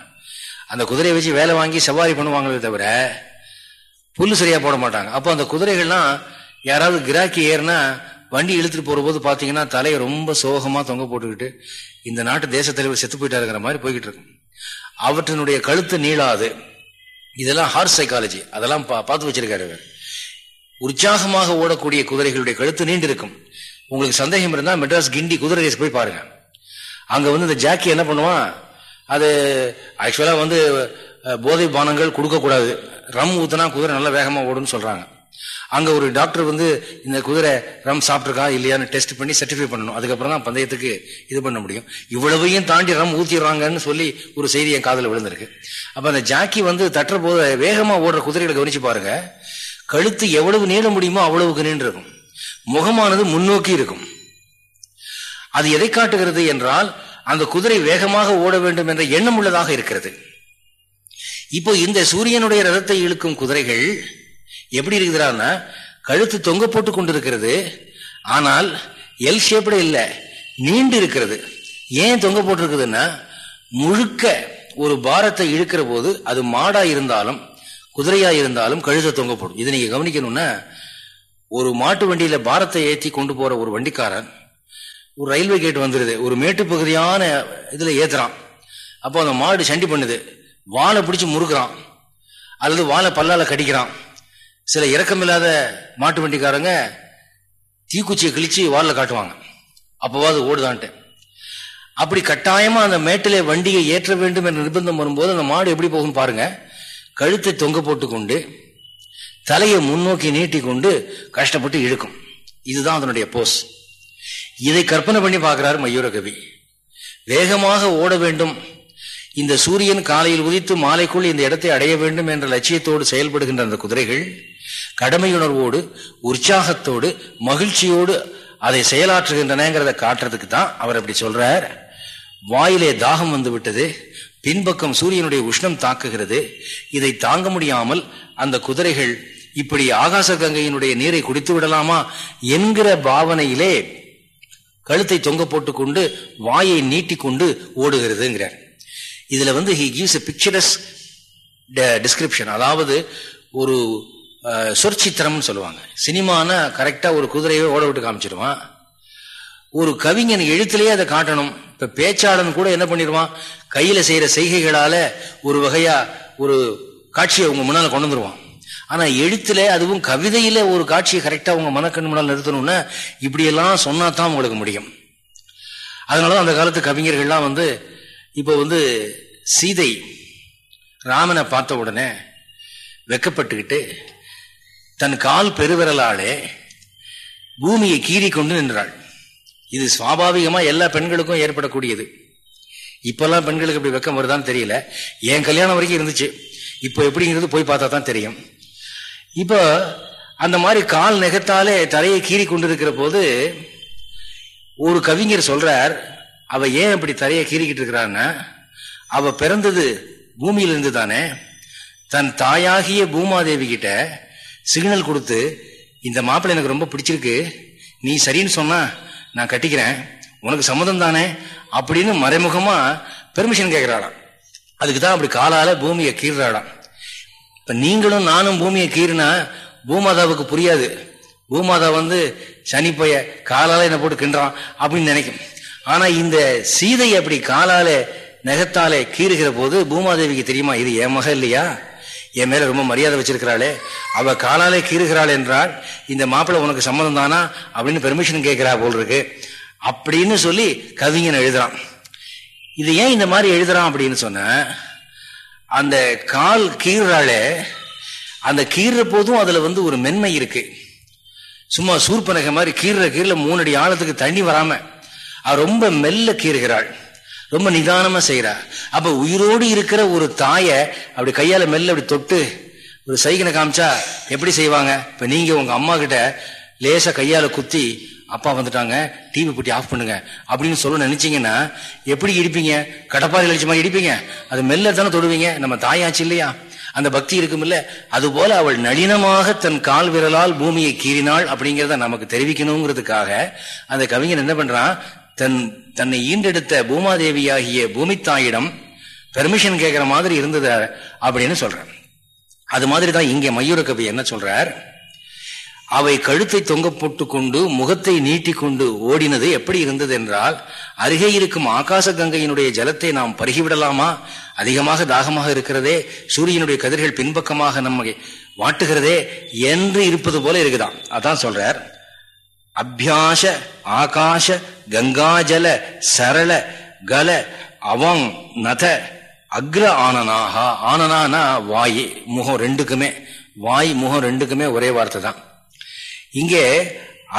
அந்த குதிரையை வச்சு வேலை வாங்கி சவாரி பண்ணுவாங்களே தவிர புல்லு சரியா போட மாட்டாங்க. அப்போ அந்த குதிரைகள்லாம் யாராவது கிராக்கி ஏறுனா வண்டி இழுத்துட்டு போற போது பாத்தீங்கன்னா தலையை ரொம்ப சோகமா தொங்க போட்டுக்கிட்டு இந்த நாட்டு தேச தலைவர் செத்து போயிட்டாருங்கிற மாதிரி போய்கிட்டு இருக்கும். அவற்றினுடைய கழுத்து நீளாது. இதெல்லாம் ஹார்ஸ் சைக்காலஜி அதெல்லாம் பார்த்து வச்சிருக்காரு இவர். உற்சாகமாக ஓடக்கூடிய குதிரைகளுடைய கழுத்து நீண்டிருக்கும். உங்களுக்கு சந்தேகம் இருந்தா மெட்ராஸ் கிண்டி குதிரை ரேஸ் போய் பாருங்க. அங்க வந்து இந்த ஜாக்கி என்ன பண்ணுவான்? அது ஆக்சுவலா வந்து போதை பானங்கள் கொடுக்க கூடாது. ரம் ஊத்துனா குதிரை நல்லா வேகமா ஓடுன்னு சொல்றாங்க. அங்க ஒரு டாக்டர் வந்து இந்த குதிரை ரம் சாப்பிட்ருக்கா இல்லையான்னு டெஸ்ட் பண்ணி சர்டிஃபை பண்ணணும். அதுக்கப்புறம் தான் பந்தயத்துக்கு இது பண்ண முடியும். இவ்வளவையும் தாண்டி ரம் ஊத்திடுறாங்கன்னு சொல்லி ஒரு செய்தி என் காதில் விழுந்திருக்கு. அப்ப அந்த ஜாக்கி வந்து தட்டுற போது வேகமா ஓடுற குதிரைகளை கவனிச்சு பாருங்க. கழுத்து எவ்வளவு நீள முடியுமோ அவ்வளவுக்கு நீண்டு இருக்கும் முகமானது முன்னோக்கி இருக்கும். அது எதை காட்டுகிறது என்றால் அந்த குதிரை வேகமாக ஓட வேண்டும் என்ற எண்ணம் உள்ளதாக இருக்கிறது. இப்போ இந்த சூரியனுடைய ரதத்தை இழுக்கும் குதிரைகள் எப்படி இருக்குதுன்னா கழுத்து தொங்க போட்டு கொண்டிருக்கிறது. ஆனால் எல் ஷேப்ட இல்லை நீண்டு இருக்கிறது. ஏன் தொங்க போட்டிருக்குதுன்னா முழுக்க ஒரு பாரத்தை இழுக்கிற போது அது மாடா இருந்தாலும் குதிரையா இருந்தாலும் கழுத்தை தொங்க போடும். இதை நீங்க கவனிக்கணும்னா ஒரு மாட்டு வண்டியில பாரத்தை ஏற்றி கொண்டு போற ஒரு வண்டிக்காரன் ஒரு ரயில்வே கேட் வந்துருது. ஒரு மேட்டு பகுதியான இதுல ஏத்துறான். அப்போ அந்த மாடு சண்டி பண்ணுது. வாழை பிடிச்சு முறுக்குறான். அல்லது வாழை பல்லால கடிக்கிறான். சில இறக்கமில்லாத மாட்டு வண்டிக்காரங்க தீக்குச்சியை கிழிச்சு வாழில் காட்டுவாங்க. அப்போவாது ஓடுதான்ட்டு. அப்படி கட்டாயமா அந்த மேட்டிலே வண்டியை ஏற்ற வேண்டும் என்ற நிர்பந்தம் வரும்போது அந்த மாடு எப்படி போகும் பாருங்க. கழுத்தை தொங்க போட்டு கொண்டு தலையை முன்னோக்கி நீட்டி கொண்டு கஷ்டப்பட்டு இழுக்கும். இதுதான் அதனுடைய போஸ். இதை கற்பனை பண்ணி பார்க்கிறார் மயூரகவி வேகமாக ஓட வேண்டும். இந்த சூரியன் காலையில் உதித்து மாலைக்குள் இந்த இடத்தை அடைய வேண்டும் என்ற லட்சியத்தோடு செயல்படுகின்ற அந்த குதிரைகள் கடமையுணர்வோடு உற்சாகத்தோடு மகிழ்ச்சியோடு அதை செயலாற்றுகின்றனங்கிறத காட்டுறதுக்கு தான் அவர் அப்படி சொல்றார். வாயிலே தாகம் வந்து விட்டது பின்பக்கம் சூரியனுடைய உஷ்ணம் தாக்குகிறது. இதை தாங்க முடியாமல் அந்த குதிரைகள் இப்படி ஆகாச கங்கையினுடைய நீரை குடித்து விடலாமா என்கிற பாவனையிலே கழுத்தை தொங்க போட்டுக்கொண்டு வாயை நீட்டிக்கொண்டு ஓடுகிறதுங்கிறார். இதுல வந்து he gives a pictures description அதாவது ஒரு சொற்சித்திரம்னு சொல்லுவாங்க. சினிமானா கரெக்டா ஒரு குதிரையை ஓட விட்டு காமிச்சிருவான் ஒரு கவிஞன் எழுத்துலேயே அதை காட்டணும். இப்ப பேச்சாளன் கூட என்ன பண்ணிடுவான்? கையில செய்யற செய்கைகளால ஒரு வகையா ஒரு காட்சியை உங்க முன்னால கொண்டு வந்துருவான். ஆனா எழுத்துல அதுவும் கவிதையில ஒரு காட்சியை கரெக்டா உங்க மனக்கண் முன்னால் நிறுத்தணும்னா இப்படியெல்லாம் சொன்னா தான் உங்களுக்கு முடியும். அதனாலதான் அந்த காலத்து கவிஞர்கள்லாம் வந்து இப்போ வந்து சீதை ராமனை பார்த்த உடனே வெக்கப்பட்டுக்கிட்டு தன் கால் பெருவிரலாலே பூமியை கீறி கொண்டு நின்றாள். இது சுவாபாவிகமா எல்லா பெண்களுக்கும் ஏற்படக்கூடியது. இப்பெல்லாம் பெண்களுக்கு இப்படி வெக்கம் வருதான்னு தெரியல. என் கல்யாணம் வரைக்கும் இருந்துச்சு. இப்போ எப்படிங்கிறது போய் பார்த்தா தான் தெரியும். இப்போ அந்த மாதிரி கால் நெகத்தாலே தலையை கீறி கொண்டிருக்கிற போது ஒரு கவிஞர் சொல்றார் அவ ஏன் இப்படி தலையை கீறிக்கிட்டு இருக்கிறான்னா அவ பிறந்தது பூமியிலிருந்து தானே தன் தாயாகிய பூமாதேவி கிட்ட சிக்னல் கொடுத்து இந்த மாப்பிள்ளை எனக்கு ரொம்ப பிடிச்சிருக்கு. நீ சரின்னு சொன்னா நான் கட்டிக்கிறேன். உனக்கு சம்மதம் தானே? அப்படின்னு மறைமுகமா பெர்மிஷன் கேட்கிறாளாம் அதுக்கு தான் அப்படி காலால பூமியை கீறாளாம் இப்ப நீங்களும் நானும் பூமியை கீறினா பூமாதாவுக்கு புரியாது. பூமாதா வந்து சனி பைய காலால என்ன போட்டு கின்றான் அப்படின்னு நினைக்கும். ஆனா இந்த சீதை அப்படி காலால நெகத்தாலே கீறுகிற போது பூமாதேவிக்கு தெரியுமா இது என் மக இல்லையா? என் மேல ரொம்ப மரியாதை வச்சிருக்கிறாளே. அவ காலாலே கீறுகிறாள் என்றால் இந்த மாப்பிள்ளை உனக்கு சம்மதம் தானா அப்படின்னு பெர்மிஷன் கேட்கிறா போல் இருக்கு அப்படின்னு சொல்லி கவிஞன் எழுதுறான். இது ஏன் இந்த மாதிரி எழுதுறான் அப்படின்னு சொன்ன அந்த கால் கீறால அந்த கீறுற போதும் அதுல வந்து ஒரு மென்மை இருக்கு. சும்மா சூர்பனக மாதிரி கீறுற கீழே மூணு அடி ஆழத்துக்கு தண்ணி வராம அவ ரொம்ப மெல்ல கீறுகிறாள். ரொம்ப நிதானமா செய்யறா அப்ப உயிரோடு இருக்கிற ஒரு தாய அப்படி கையால மெல்ல அப்படி தொட்டு ஒரு சைகனை காமிச்சா எப்படி செய்வாங்க? இப்ப நீங்க உங்க அம்மா கிட்ட லேசா கையால குத்தி அப்பா வந்துட்டாங்க டிவி போட்டி ஆஃப் பண்ணுங்க. அப்படின்னு சொல்ல நினைச்சீங்கன்னா எப்படி இடிப்பீங்க? கடப்பாறை லட்சமா இடிப்பீங்க? அது மெல்ல தானே தொடுவீங்க? நம்ம தாயாச்சு இல்லையா? அந்த பக்தி இருக்குமில்ல? அதுபோல அது போல அவள் நளினமாக தன் கால் விரலால் பூமியை கீறினாள் அப்படிங்கிறத நமக்கு தெரிவிக்கணுங்கிறதுக்காக அந்த கவிஞன் என்ன பண்றான்? தன் தன்னை ஈண்டெடுத்த பூமாதேவியாகிய பூமித்தாயிடம் பெர்மிஷன் கேட்கிற மாதிரி இருந்தது அப்படின்னு சொல்றார் அது மாதிரி தான் இங்கே மயூர கவி என்ன சொல்றார்? அவை கழுத்தை தொங்க போட்டு கொண்டு முகத்தை நீட்டிக்கொண்டு ஓடினது எப்படி இருந்தது என்றால் அருகே இருக்கும் ஆகாச கங்கையினுடைய ஜலத்தை நாம் பருகிவிடலாமா? அதிகமாக தாகமாக இருக்கிறதே சூரியனுடைய கதிர்கள் பின்பக்கமாக நம்மை வாட்டுகிறதே என்று இருப்பது போல இருக்குதான் அதான் சொல்றார். அபியாச ஆகாஷ கங்காஜல சரள கல அவங் நத அக்ர ஆனனாகா. ஆனனானா வாயே முகம் ரெண்டுக்குமே. வாய் முகம் ரெண்டுக்குமே ஒரே வார்த்தை தான் இங்கே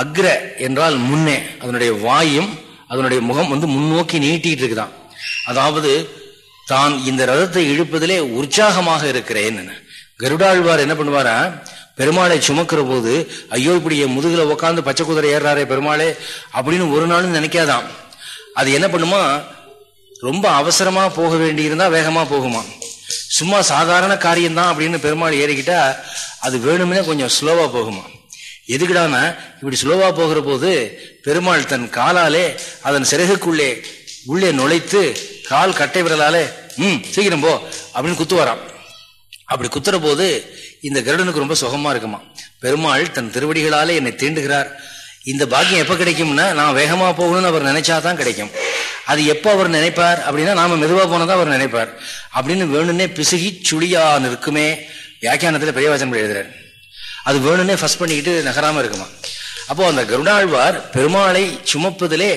அக்ர என்றால் முன்னே அதனுடைய வாயும் அதனுடைய முகம் வந்து முன்னோக்கி நீட்டிட்டு இருக்குதான். அதாவது தான் இந்த ரதத்தை இழுப்பதிலே உற்சாகமாக இருக்கிறேன் கருடாழ்வார் என்ன பண்ணுவாரா? பெருமாளை சுமக்கிற போது ஐயோ இப்படி என் முதுகுல உட்காந்து பச்சை குதிரை ஏறாரே பெருமாளே அப்படின்னு ஒரு நாளும் நினைக்காதான் அது என்ன பண்ணுமா? ரொம்ப அவசரமா போக வேண்டியிருந்தா வேகமா போகுமா. சும்மா சாதாரண காரியம்தான் அப்படின்னு பெருமாள் ஏறிக்கிட்டா அது வேணும்னே கொஞ்சம் ஸ்லோவா போகுமா. எதுக்குடானா இப்படி ஸ்லோவா போகிற போது பெருமாள் தன் காலாலே அதன் சிறகுக்குள்ளே உள்ளே நுழைத்து கால் கட்டை விரலாலே ம் சீக்கிரம் போ அப்படின்னு குத்துவாராம். அப்படி குத்துற போது இந்த கருடனுக்கு ரொம்ப சுகமா இருக்குமா. பெருமாள் தன் திருவடிகளாலே என்னை தீண்டுகிறார். இந்த பாக்கியம் எப்ப கிடைக்கும்னா நான் வேகமா போகணும்னு அவர் நினைச்சாதான் கிடைக்கும். அது எப்போ அவர் நினைப்பார் அப்படின்னா நாம மெதுவா போனதான் அவர் நினைப்பார். அப்படின்னு வேணும்னே பிசுகி சுழியா நிற்குமே வியாக்கியானத்துல பெரியவாசன் எழுதுறாரு. அது வேணும்னே ஃபஸ்ட் பண்ணிக்கிட்டு நகராம இருக்குமா? அப்போ அந்த கருடாழ்வார் பெருமாளை சுமப்பதிலே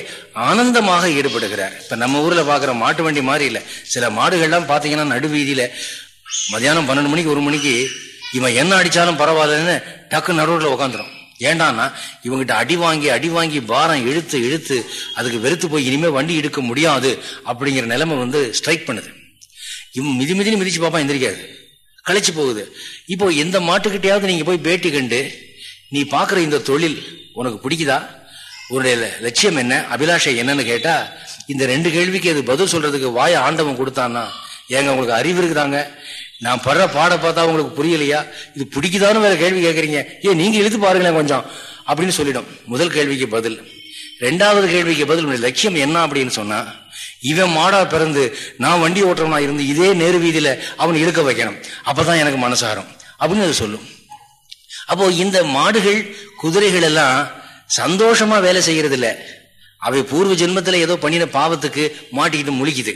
ஆனந்தமாக ஈடுபடுகிறார். இப்ப நம்ம ஊர்ல பாக்குற மாட்டு வண்டி மாதிரி இல்ல. சில மாடுகள்லாம் பாத்தீங்கன்னா நடுவீதியில மதியானம் பன்னெண்டு மணிக்கு ஒரு மணிக்கு இவன் என்ன அடிச்சாலும் பரவாயில்லன்னு டக்கு நடுவில் உட்காந்துரும் ஏண்டான்னா இவங்கிட்ட அடி வாங்கி அடி வாங்கி பாரம் இழுத்து இழுத்து அதுக்கு வெறுத்து போய் இனிமே வண்டி எடுக்க முடியாது அப்படிங்கிற நிலைமை வந்து ஸ்ட்ரைக் பண்ணுது. இவன் மிதி மிதினு மிதிச்சு பாப்பா எந்திரிக்காது. கழிச்சு போகுது. இப்போ எந்த மாட்டுக்கிட்டையாவது நீங்க போய் பேட்டி கண்டு நீ பாக்குற இந்த தொழில் உனக்கு பிடிக்குதா? உன்னுடைய லட்சியம் என்ன? அபிலாஷை என்னன்னு கேட்டா இந்த ரெண்டு கேள்விக்கு அது பதில் சொல்றதுக்கு வாய ஆண்டவன் கொடுத்தான்னா ஏங்க உங்களுக்கு அறிவு இருக்குதாங்க? நான் படுற பாட பார்த்தா உங்களுக்கு புரியலையா? இது பிடிக்குதான்னு வேற கேள்வி கேட்கறீங்க ஏன் நீங்க இழுத்து பாருங்களேன் கொஞ்சம் அப்படின்னு சொல்லிடும். முதல் கேள்விக்கு பதில். ரெண்டாவது கேள்விக்கு பதில் லட்சியம் என்ன அப்படின்னு சொன்னா இவன் மாடா பிறந்து நான் வண்டி ஓட்டுறவனா இருந்து இதே நேரு வீதியில அவன் இழுக்க வைக்கணும். அப்பதான் எனக்கு மனசாரம். அப்படின்னு அது சொல்லும். அப்போ இந்த மாடுகள் குதிரைகள் எல்லாம் சந்தோஷமா வேலை செய்யறது இல்ல அவை பூர்வ ஜென்மத்துல ஏதோ பண்ணின பாவத்துக்கு மாட்டிக்கிட்டு முழிக்குது.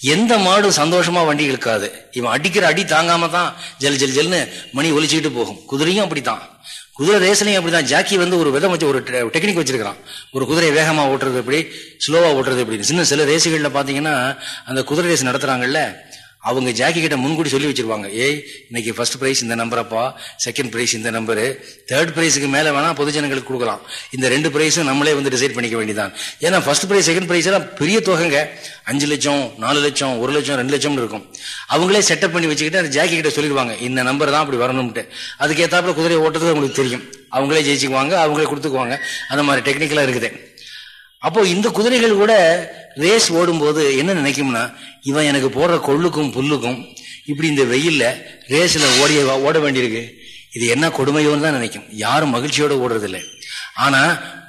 எந்த மாடும் சந்தோஷமா வண்டி இழுக்காது. இவன் அடிக்கிற அடி தாங்காம தான் ஜல் ஜல் ஜல்னு மணி ஒலிச்சுக்கிட்டு போகும். குதிரையும் அப்படித்தான். குதிரை ரேஸ்லையும் அப்படிதான். ஜாக்கி வந்து ஒரு விதம் வச்சு ஒரு டெக்னிக் வச்சிருக்கிறான். ஒரு குதிரை வேகமா ஓட்டுறது எப்படி ஸ்லோவா ஓட்டுறது எப்படி. சின்ன சில ரேசுகள்ல பாத்தீங்கன்னா அந்த குதிரை ரேஸ் நடத்துறாங்கல்ல அவங்க ஜாக்கி கிட்ட முன்கூடி சொல்லி வச்சிருவாங்க. ஏய் இன்னைக்கு ஃபர்ஸ்ட் பிரைஸ் இந்த நம்பரப்பா செகண்ட் பிரைஸ் இந்த நம்பரு தேர்ட் பிரைஸுக்கு மேல வேணா பொதுஜனங்களுக்கு கொடுக்கலாம். இந்த ரெண்டு பிரைஸும் நம்மளே வந்து டிசைட் பண்ணிக்க வேண்டியதான் ஏன்னா ஃபர்ஸ்ட் பிரைஸ் செகண்ட் பிரைஸ் எல்லாம் பெரிய தொகைங்க. அஞ்சு லட்சம் நாலு லட்சம் ஒரு லட்சம் ரெண்டு லட்சம்னு இருக்கும். அவங்களே செட்டப் பண்ணி வச்சுக்கிட்டு அந்த ஜாக்கி கிட்ட சொல்லிடுவாங்க. இந்த நம்பர் தான் அப்படி வரணும்ட்டு. அதுக்கேற்றாப்புல குதிரை ஓட்டுறது அவங்களுக்கு தெரியும். அவங்களே ஜெயிச்சுக்குவாங்க அவங்களே கொடுத்துக்குவாங்க. அந்த மாதிரி டெக்னிக்கலா இருக்குது. அப்போ இந்த குதிரைகள் கூட ரேஸ் ஓடும்போது என்ன நினைக்கும்னா இவன் எனக்கு போடுற கொள்ளுக்கும் புல்லுக்கும் இப்படி இந்த வெயில்ல ரேஸ்ல ஓடிய ஓட வேண்டியிருக்கு. இது என்ன கொடுமையோன்னு தான் நினைக்கும். யாரும் மகிழ்ச்சியோடு ஓடுறதில்லை. ஆனா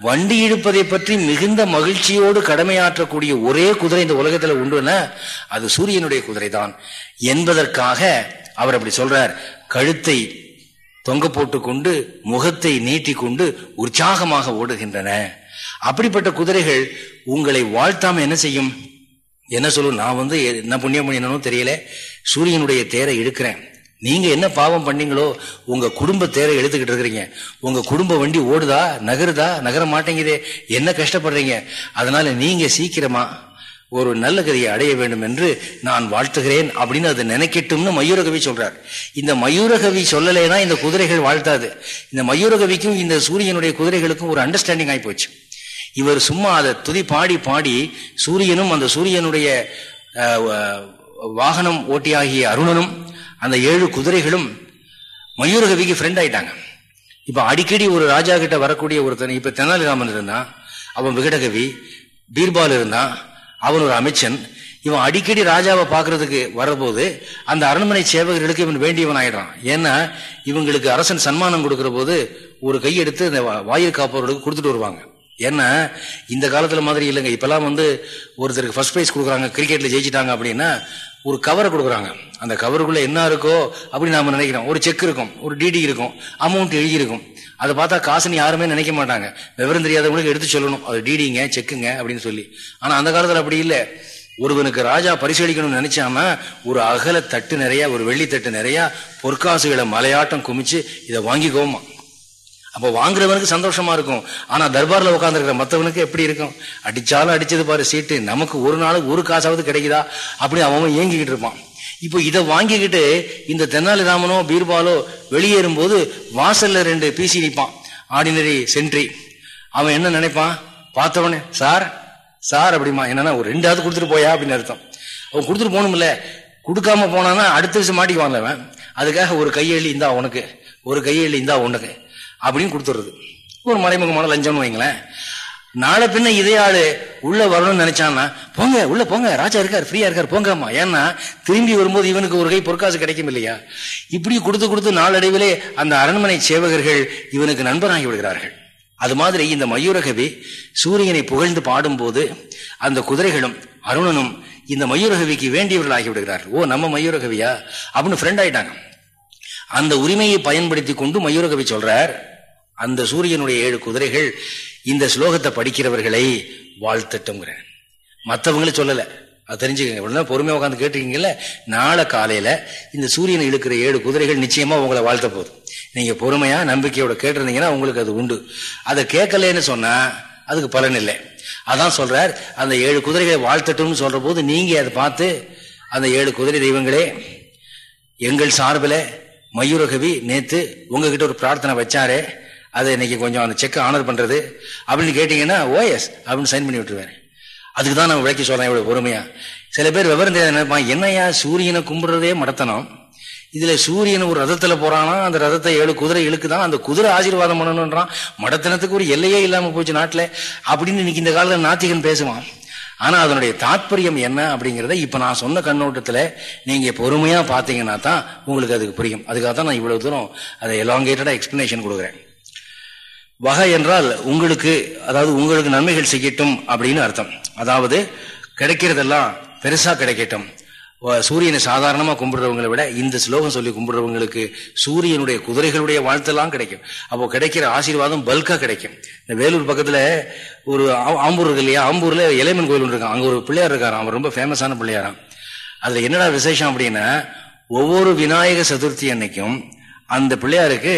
வண்டி இழுப்பதை பற்றி மிகுந்த மகிழ்ச்சியோடு கடமையாற்றக்கூடிய ஒரே குதிரை இந்த உலகத்துல உண்டுன்னா அது சூரியனுடைய குதிரை தான் என்பதற்காக அவர் அப்படி சொல்றார். கழுத்தை தொங்க போட்டு கொண்டு முகத்தை நீட்டி கொண்டு உற்சாகமாக ஓடுகின்றன. அப்படிப்பட்ட குதிரைகள் உங்களை வாழ்த்தாம என்ன செய்யும்? என்ன சொல்லும் நான் வந்து என்ன புண்ணியம் பண்ணினனும் தெரியல. சூரியனுடைய தேரை இழுக்கிறேன். நீங்க என்ன பாவம் பண்ணீங்களோ உங்க குடும்ப தேரை எழுத்துக்கிட்டு இருக்கிறீங்க. உங்க குடும்ப வண்டி ஓடுதா நகருதா நகர மாட்டேங்குதே. என்ன கஷ்டப்படுறீங்க? அதனால நீங்க சீக்கிரமா ஒரு நல்ல கதையை அடைய வேண்டும் என்று நான் வாழ்த்துகிறேன் அப்படின்னு அதை நினைக்கட்டும்னு மயூரகவி சொல்றார். இந்த மயூரகவி சொல்லலைன்னா இந்த குதிரைகள் வாழ்த்தாது. இந்த மயூரகவிக்கும் இந்த சூரியனுடைய குதிரைகளுக்கும் ஒரு அண்டர்ஸ்டாண்டிங் ஆகி போச்சு இவர் சும்மா அதை துதி பாடி பாடி சூரியனும் அந்த சூரியனுடைய வாகனம் ஓட்டியாகிய அருணனும் அந்த ஏழு குதிரைகளும் மயூரகவிக்கு ஃப்ரெண்ட் ஆயிட்டாங்க. இப்போ அடிக்கடி ஒரு ராஜா கிட்ட வரக்கூடிய ஒருத்தன் இப்போ தெனாலிராமன் இருந்தான் அவன் விகடகவி பீர்பால் இருந்தான் அவன் ஒரு அமைச்சன். இவன் அடிக்கடி ராஜாவை பார்க்கறதுக்கு வரபோது அந்த அரண்மனை சேவகர்களுக்கு இவன் வேண்டியவன் ஆயிடுறான். ஏன்னா இவங்களுக்கு அரசன் சன்மானம் கொடுக்கிற போது ஒரு கையெடுத்து அந்த வாயில் காப்பவர்களுக்கு கொடுத்துட்டு வருவாங்க. ஏன்னா இந்த காலத்தில் மாதிரி இல்லைங்க. இப்பெல்லாம் வந்து ஒருத்தருக்கு ஃபர்ஸ்ட் ப்ரைஸ் கொடுக்குறாங்க கிரிக்கெட்டில் ஜெயிச்சிட்டாங்க அப்படின்னா ஒரு கவரை கொடுக்குறாங்க. அந்த கவருக்குள்ளே என்ன இருக்கோ அப்படின்னு நாம் நினைக்கிறோம். ஒரு செக் இருக்கும் ஒரு டிடி இருக்கும் அமௌண்ட் எழுதி இருக்கும் அதை பார்த்தா காசுன்னு யாருமே நினைக்க மாட்டாங்க. விவரம் தெரியாதவங்களுக்கு எடுத்து சொல்லணும். அது டிடிங்க செக்குங்க அப்படின்னு சொல்லி. ஆனால் அந்த காலத்தில் அப்படி இல்லை. ஒருவனுக்கு ராஜா பரிசீலிக்கணும்னு நினைச்சாம ஒரு அகல தட்டு நிறைய ஒரு வெள்ளி தட்டு நிறைய பொற்காசுகளை மலையாட்டம் குமிச்சு இதை வாங்கிக்கோமா அப்போ வாங்குறவனுக்கு சந்தோஷமா இருக்கும். ஆனா தர்பார்ல உட்காந்துருக்கிற மற்றவனுக்கு எப்படி இருக்கும்? அடிச்சாலும் அடிச்சது பாரு சீட்டு. நமக்கு ஒரு நாளுக்கு ஒரு காசாவது கிடைக்குதா? அப்படி அவன் ஏங்கிக்கிட்டு இருப்பான். இப்போ இதை வாங்கிக்கிட்டு இந்த தென்னாலிராமனோ பீர்பாலோ வெளியேறும் போது வாசல்ல ரெண்டு பிசி நிற்பான் ஆர்டினரி சென்ட்ரி. அவன் என்ன நினைப்பான்? பார்த்தவனே சார் சார் அப்படிமா. என்னன்னா ஒரு ரெண்டாவது கொடுத்துட்டு போயா அப்படின்னு அர்த்தம். அவன் கொடுத்துட்டு போகணும்ல. கொடுக்காம போனான்னா அடுத்த விஷயம் மாட்டிக்குவான்ல அவன். அதுக்காக ஒரு கையெழி இந்தா உனக்கு. ஒரு கையெழி இந்தா உனக்கு. அப்படின்னு கொடுத்துடுறது. ஒரு மறைமுகமான லஞ்சம்னு வைங்களேன். நாளை பின்ன இதே ஆளு உள்ள வரணும்னு நினைச்சான்னா போங்க உள்ள போங்க ராஜா இருக்கார் ஃப்ரீயா இருக்கார் போங்கம்மா. ஏன்னா திரும்பி வரும்போது இவனுக்கு ஒரு கை பொற்காசு கிடைக்கும் இல்லையா? இப்படி கொடுத்து கொடுத்து நாளடைவிலே அந்த அரண்மனை சேவகர்கள் இவனுக்கு நண்பனாகி விடுகிறார்கள். அது மாதிரி இந்த மயூரகவி சூரியனை புகழ்ந்து பாடும்போது அந்த குதிரைகளும் அருணனும் இந்த மயூரகவிக்கு வேண்டியவர்கள் ஆகி விடுகிறார்கள். ஓ நம்ம மயூரகவியா அப்படின்னு ஃப்ரெண்ட் ஆயிட்டாங்க. அந்த உரிமையை பயன்படுத்தி கொண்டு மயூரகவி சொல்றார் அந்த சூரியனுடைய ஏழு குதிரைகள் இந்த ஸ்லோகத்தை படிக்கிறவர்களை வாழ்த்தட்டும்ங்கிற மற்றவங்கள சொல்லலை. அது தெரிஞ்சுக்கங்க. இவ்வளவு பொறுமையாக உட்காந்து கேட்டுருக்கீங்கல்ல? நாளை காலையில் இந்த சூரியனை இழுக்கிற ஏழு குதிரைகள் நிச்சயமாக உங்களை வாழ்த்த போகுது. நீங்கள் பொறுமையாக நம்பிக்கையோட கேட்டிருந்தீங்கன்னா உங்களுக்கு அது உண்டு. அதை கேட்கலன்னு சொன்னால் அதுக்கு பலன் இல்லை. அதான் சொல்கிறார் அந்த ஏழு குதிரைகளை வாழ்த்தட்டும்னு சொல்கிற போது நீங்கள் அதை பார்த்து அந்த ஏழு குதிரை தெய்வங்களே எங்கள் சார்பில் மயூரகவி நேத்து உங்ககிட்ட ஒரு பிரார்த்தனை வச்சாரே அதை இன்னைக்கு கொஞ்சம் அந்த செக் ஆனர் பண்றது அப்படின்னு கேட்டீங்கன்னா oh, ஓஎஸ் அப்படின்னு சைன் பண்ணி விட்டுருவேன் அதுக்கு தான் நான் விளக்கி சொல்றேன் இவ்வளவு பொறுமையா. சில பேர் விவரம் தெரியாது நினைப்பான் என்னையா சூரியனை கும்பிடுறதே மடத்தனம். இதுல சூரியன் ஒரு ரதத்துல போறானா அந்த ரதத்தை ஏழு குதிரை இழுக்குதான் அந்த குதிரை ஆசீர்வாதம் பண்ணணும்ன்றான். மடத்தனத்துக்கு ஒரு எல்லையே இல்லாம போச்சு நாட்டுல. அப்படின்னு இன்னைக்கு இந்த காலத்துல நாத்திகன் பேசுவான். ஆனா அதனுடைய தாற்பயம் என்ன அப்படிங்கறத இப்ப நான் சொன்ன கண்ணோட்டத்துல நீங்க பொறுமையா பாத்தீங்கன்னா தான் உங்களுக்கு அதுக்கு புரியும். அதுக்காக தான் நான் இவ்வளவு தூரம் அதை எலாங்கேட்டடா எக்ஸ்பிளனேஷன் கொடுக்குறேன். வகை என்றால் உங்களுக்கு அதாவது உங்களுக்கு நன்மைகள் செய்யட்டும் அப்படின்னு அர்த்தம். அதாவது கிடைக்கிறதெல்லாம் பெருசா கிடைக்கட்டும். சூரியனை சாதாரணமாக கும்பிடுறவங்களை விட இந்த ஸ்லோகம் சொல்லி கும்பிடுறவங்களுக்கு சூரியனுடைய குதிரைகளுடைய வாழ்த்தெல்லாம் கிடைக்கும். அப்போ கிடைக்கிற ஆசீர்வாதம் பல்காக கிடைக்கும். இந்த வேலூர் பக்கத்தில் ஒரு ஆம்பூர் இருக்கு இல்லையா? ஆம்பூரில் இளைமன் கோயில் இருக்கான் அங்கே ஒரு பிள்ளையார் இருக்காராம். அவர் ரொம்ப ஃபேமஸான பிள்ளையாராம். அதில் என்னடா விசேஷம் அப்படின்னா ஒவ்வொரு விநாயக சதுர்த்தி அன்னைக்கும் அந்த பிள்ளையாருக்கு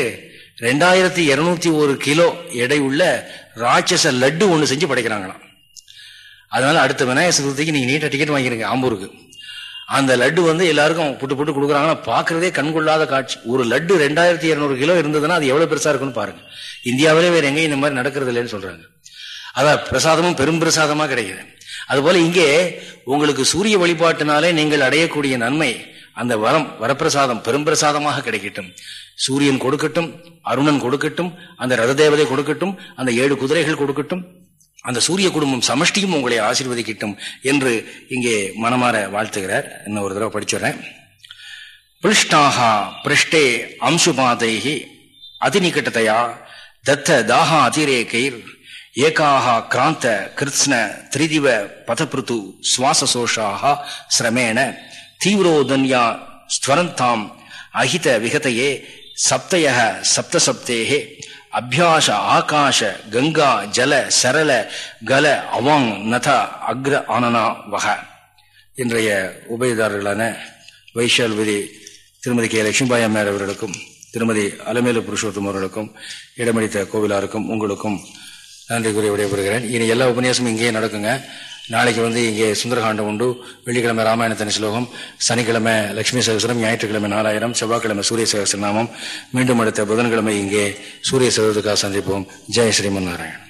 ரெண்டாயிரத்தி இருநூத்தி ஒரு கிலோ எடை உள்ள ராட்சச லட்டு ஒன்று செஞ்சு படைக்கிறாங்களாம். அதனால அடுத்த விநாயகர் சதுர்த்திக்கு நீங்கள் நீட்டாக டிக்கெட் வாங்கிருங்க ஆம்பூருக்கு. அந்த லட்டு வந்து எல்லாருக்கும் புட்டு புட்டு கொடுக்குறாங்கன்னா பாக்குறதே கண்கொள்ளாத காட்சி. ஒரு லட்டு ரெண்டாயிரத்தி இருநூறு கிலோ இருந்ததுன்னா அது எவ்வளவு பெருசா இருக்குன்னு பாருங்க. இந்தியாவிலே வேற எங்கேயும் இந்த மாதிரி நடக்கிறது இல்லைன்னு சொல்றாங்க. அதான் பிரசாதமும் பெரும் பிரசாதமா கிடைக்குது. அதுபோல இங்கே உங்களுக்கு சூரிய வழிபாட்டினாலே நீங்கள் அடையக்கூடிய நன்மை அந்த வரம் வரப்பிரசாதம் பெரும்பிரசாதமாக கிடைக்கட்டும். சூரியன் கொடுக்கட்டும் அருணன் கொடுக்கட்டும் அந்த ரத தேவதை கொடுக்கட்டும் அந்த ஏழு குதிரைகள் கொடுக்கட்டும் அந்த சூரிய குடும்பம் சமஷ்டியும் உங்களை ஆசீர்வதிக்கட்டும் என்று இங்கே மனமாற வாழ்த்துகிறார். இன்னும் ஒரு தடவை படிச்சுறேன் பிருஷ்டாகா பிருஷ்டே அம்சுபாதைகி அதிநிகட்டதையா தத்த தாகா அதிரேகைர் ஏகாக கிராந்த கிருத்ன திரிதிவ பதபிருத்து சுவாசசோஷாக சிரமேண தீவிரோதன்யா ஸ்வரந்தாம் அஹித விகதையே சப்தய சப்தசப்தேகே அபியாச ஆகாஷ கங்கா ஜல சரள கல அவாங் நத அக்ர ஆனனா வக. இன்றைய உபயதாரர்களான வைஷால்பதி திருமதி கே. லட்சுமிபாய் அம்மையார் அவர்களுக்கும் திருமதி அலமேலு புருஷோத்தம் அவர்களுக்கும் இடமளித்த கோவிலாருக்கும் உங்களுக்கும் நன்றி கூறி விடைபெறுகிறேன். இனி எல்லா உபன்யாசமும் இங்கேயே நடக்குங்க. நாளைக்கு வந்து இங்கே சுந்தரகாண்டம் உண்டு. வெள்ளிக்கிழமை ராமாயணத்தனி ஸ்லோகம் சனிக்கிழமை லட்சுமி சகசரம் ஞாயிற்றுக்கிழமை நாலாயிரம் செவ்வாய்க்கிழமை சூரிய சகசரநாமம். மீண்டும் அடுத்த புதன்கிழமை இங்கே சூரிய சகோதரத்துக்காக சந்திப்போம். ஜெய் ஸ்ரீமன் நாராயணன்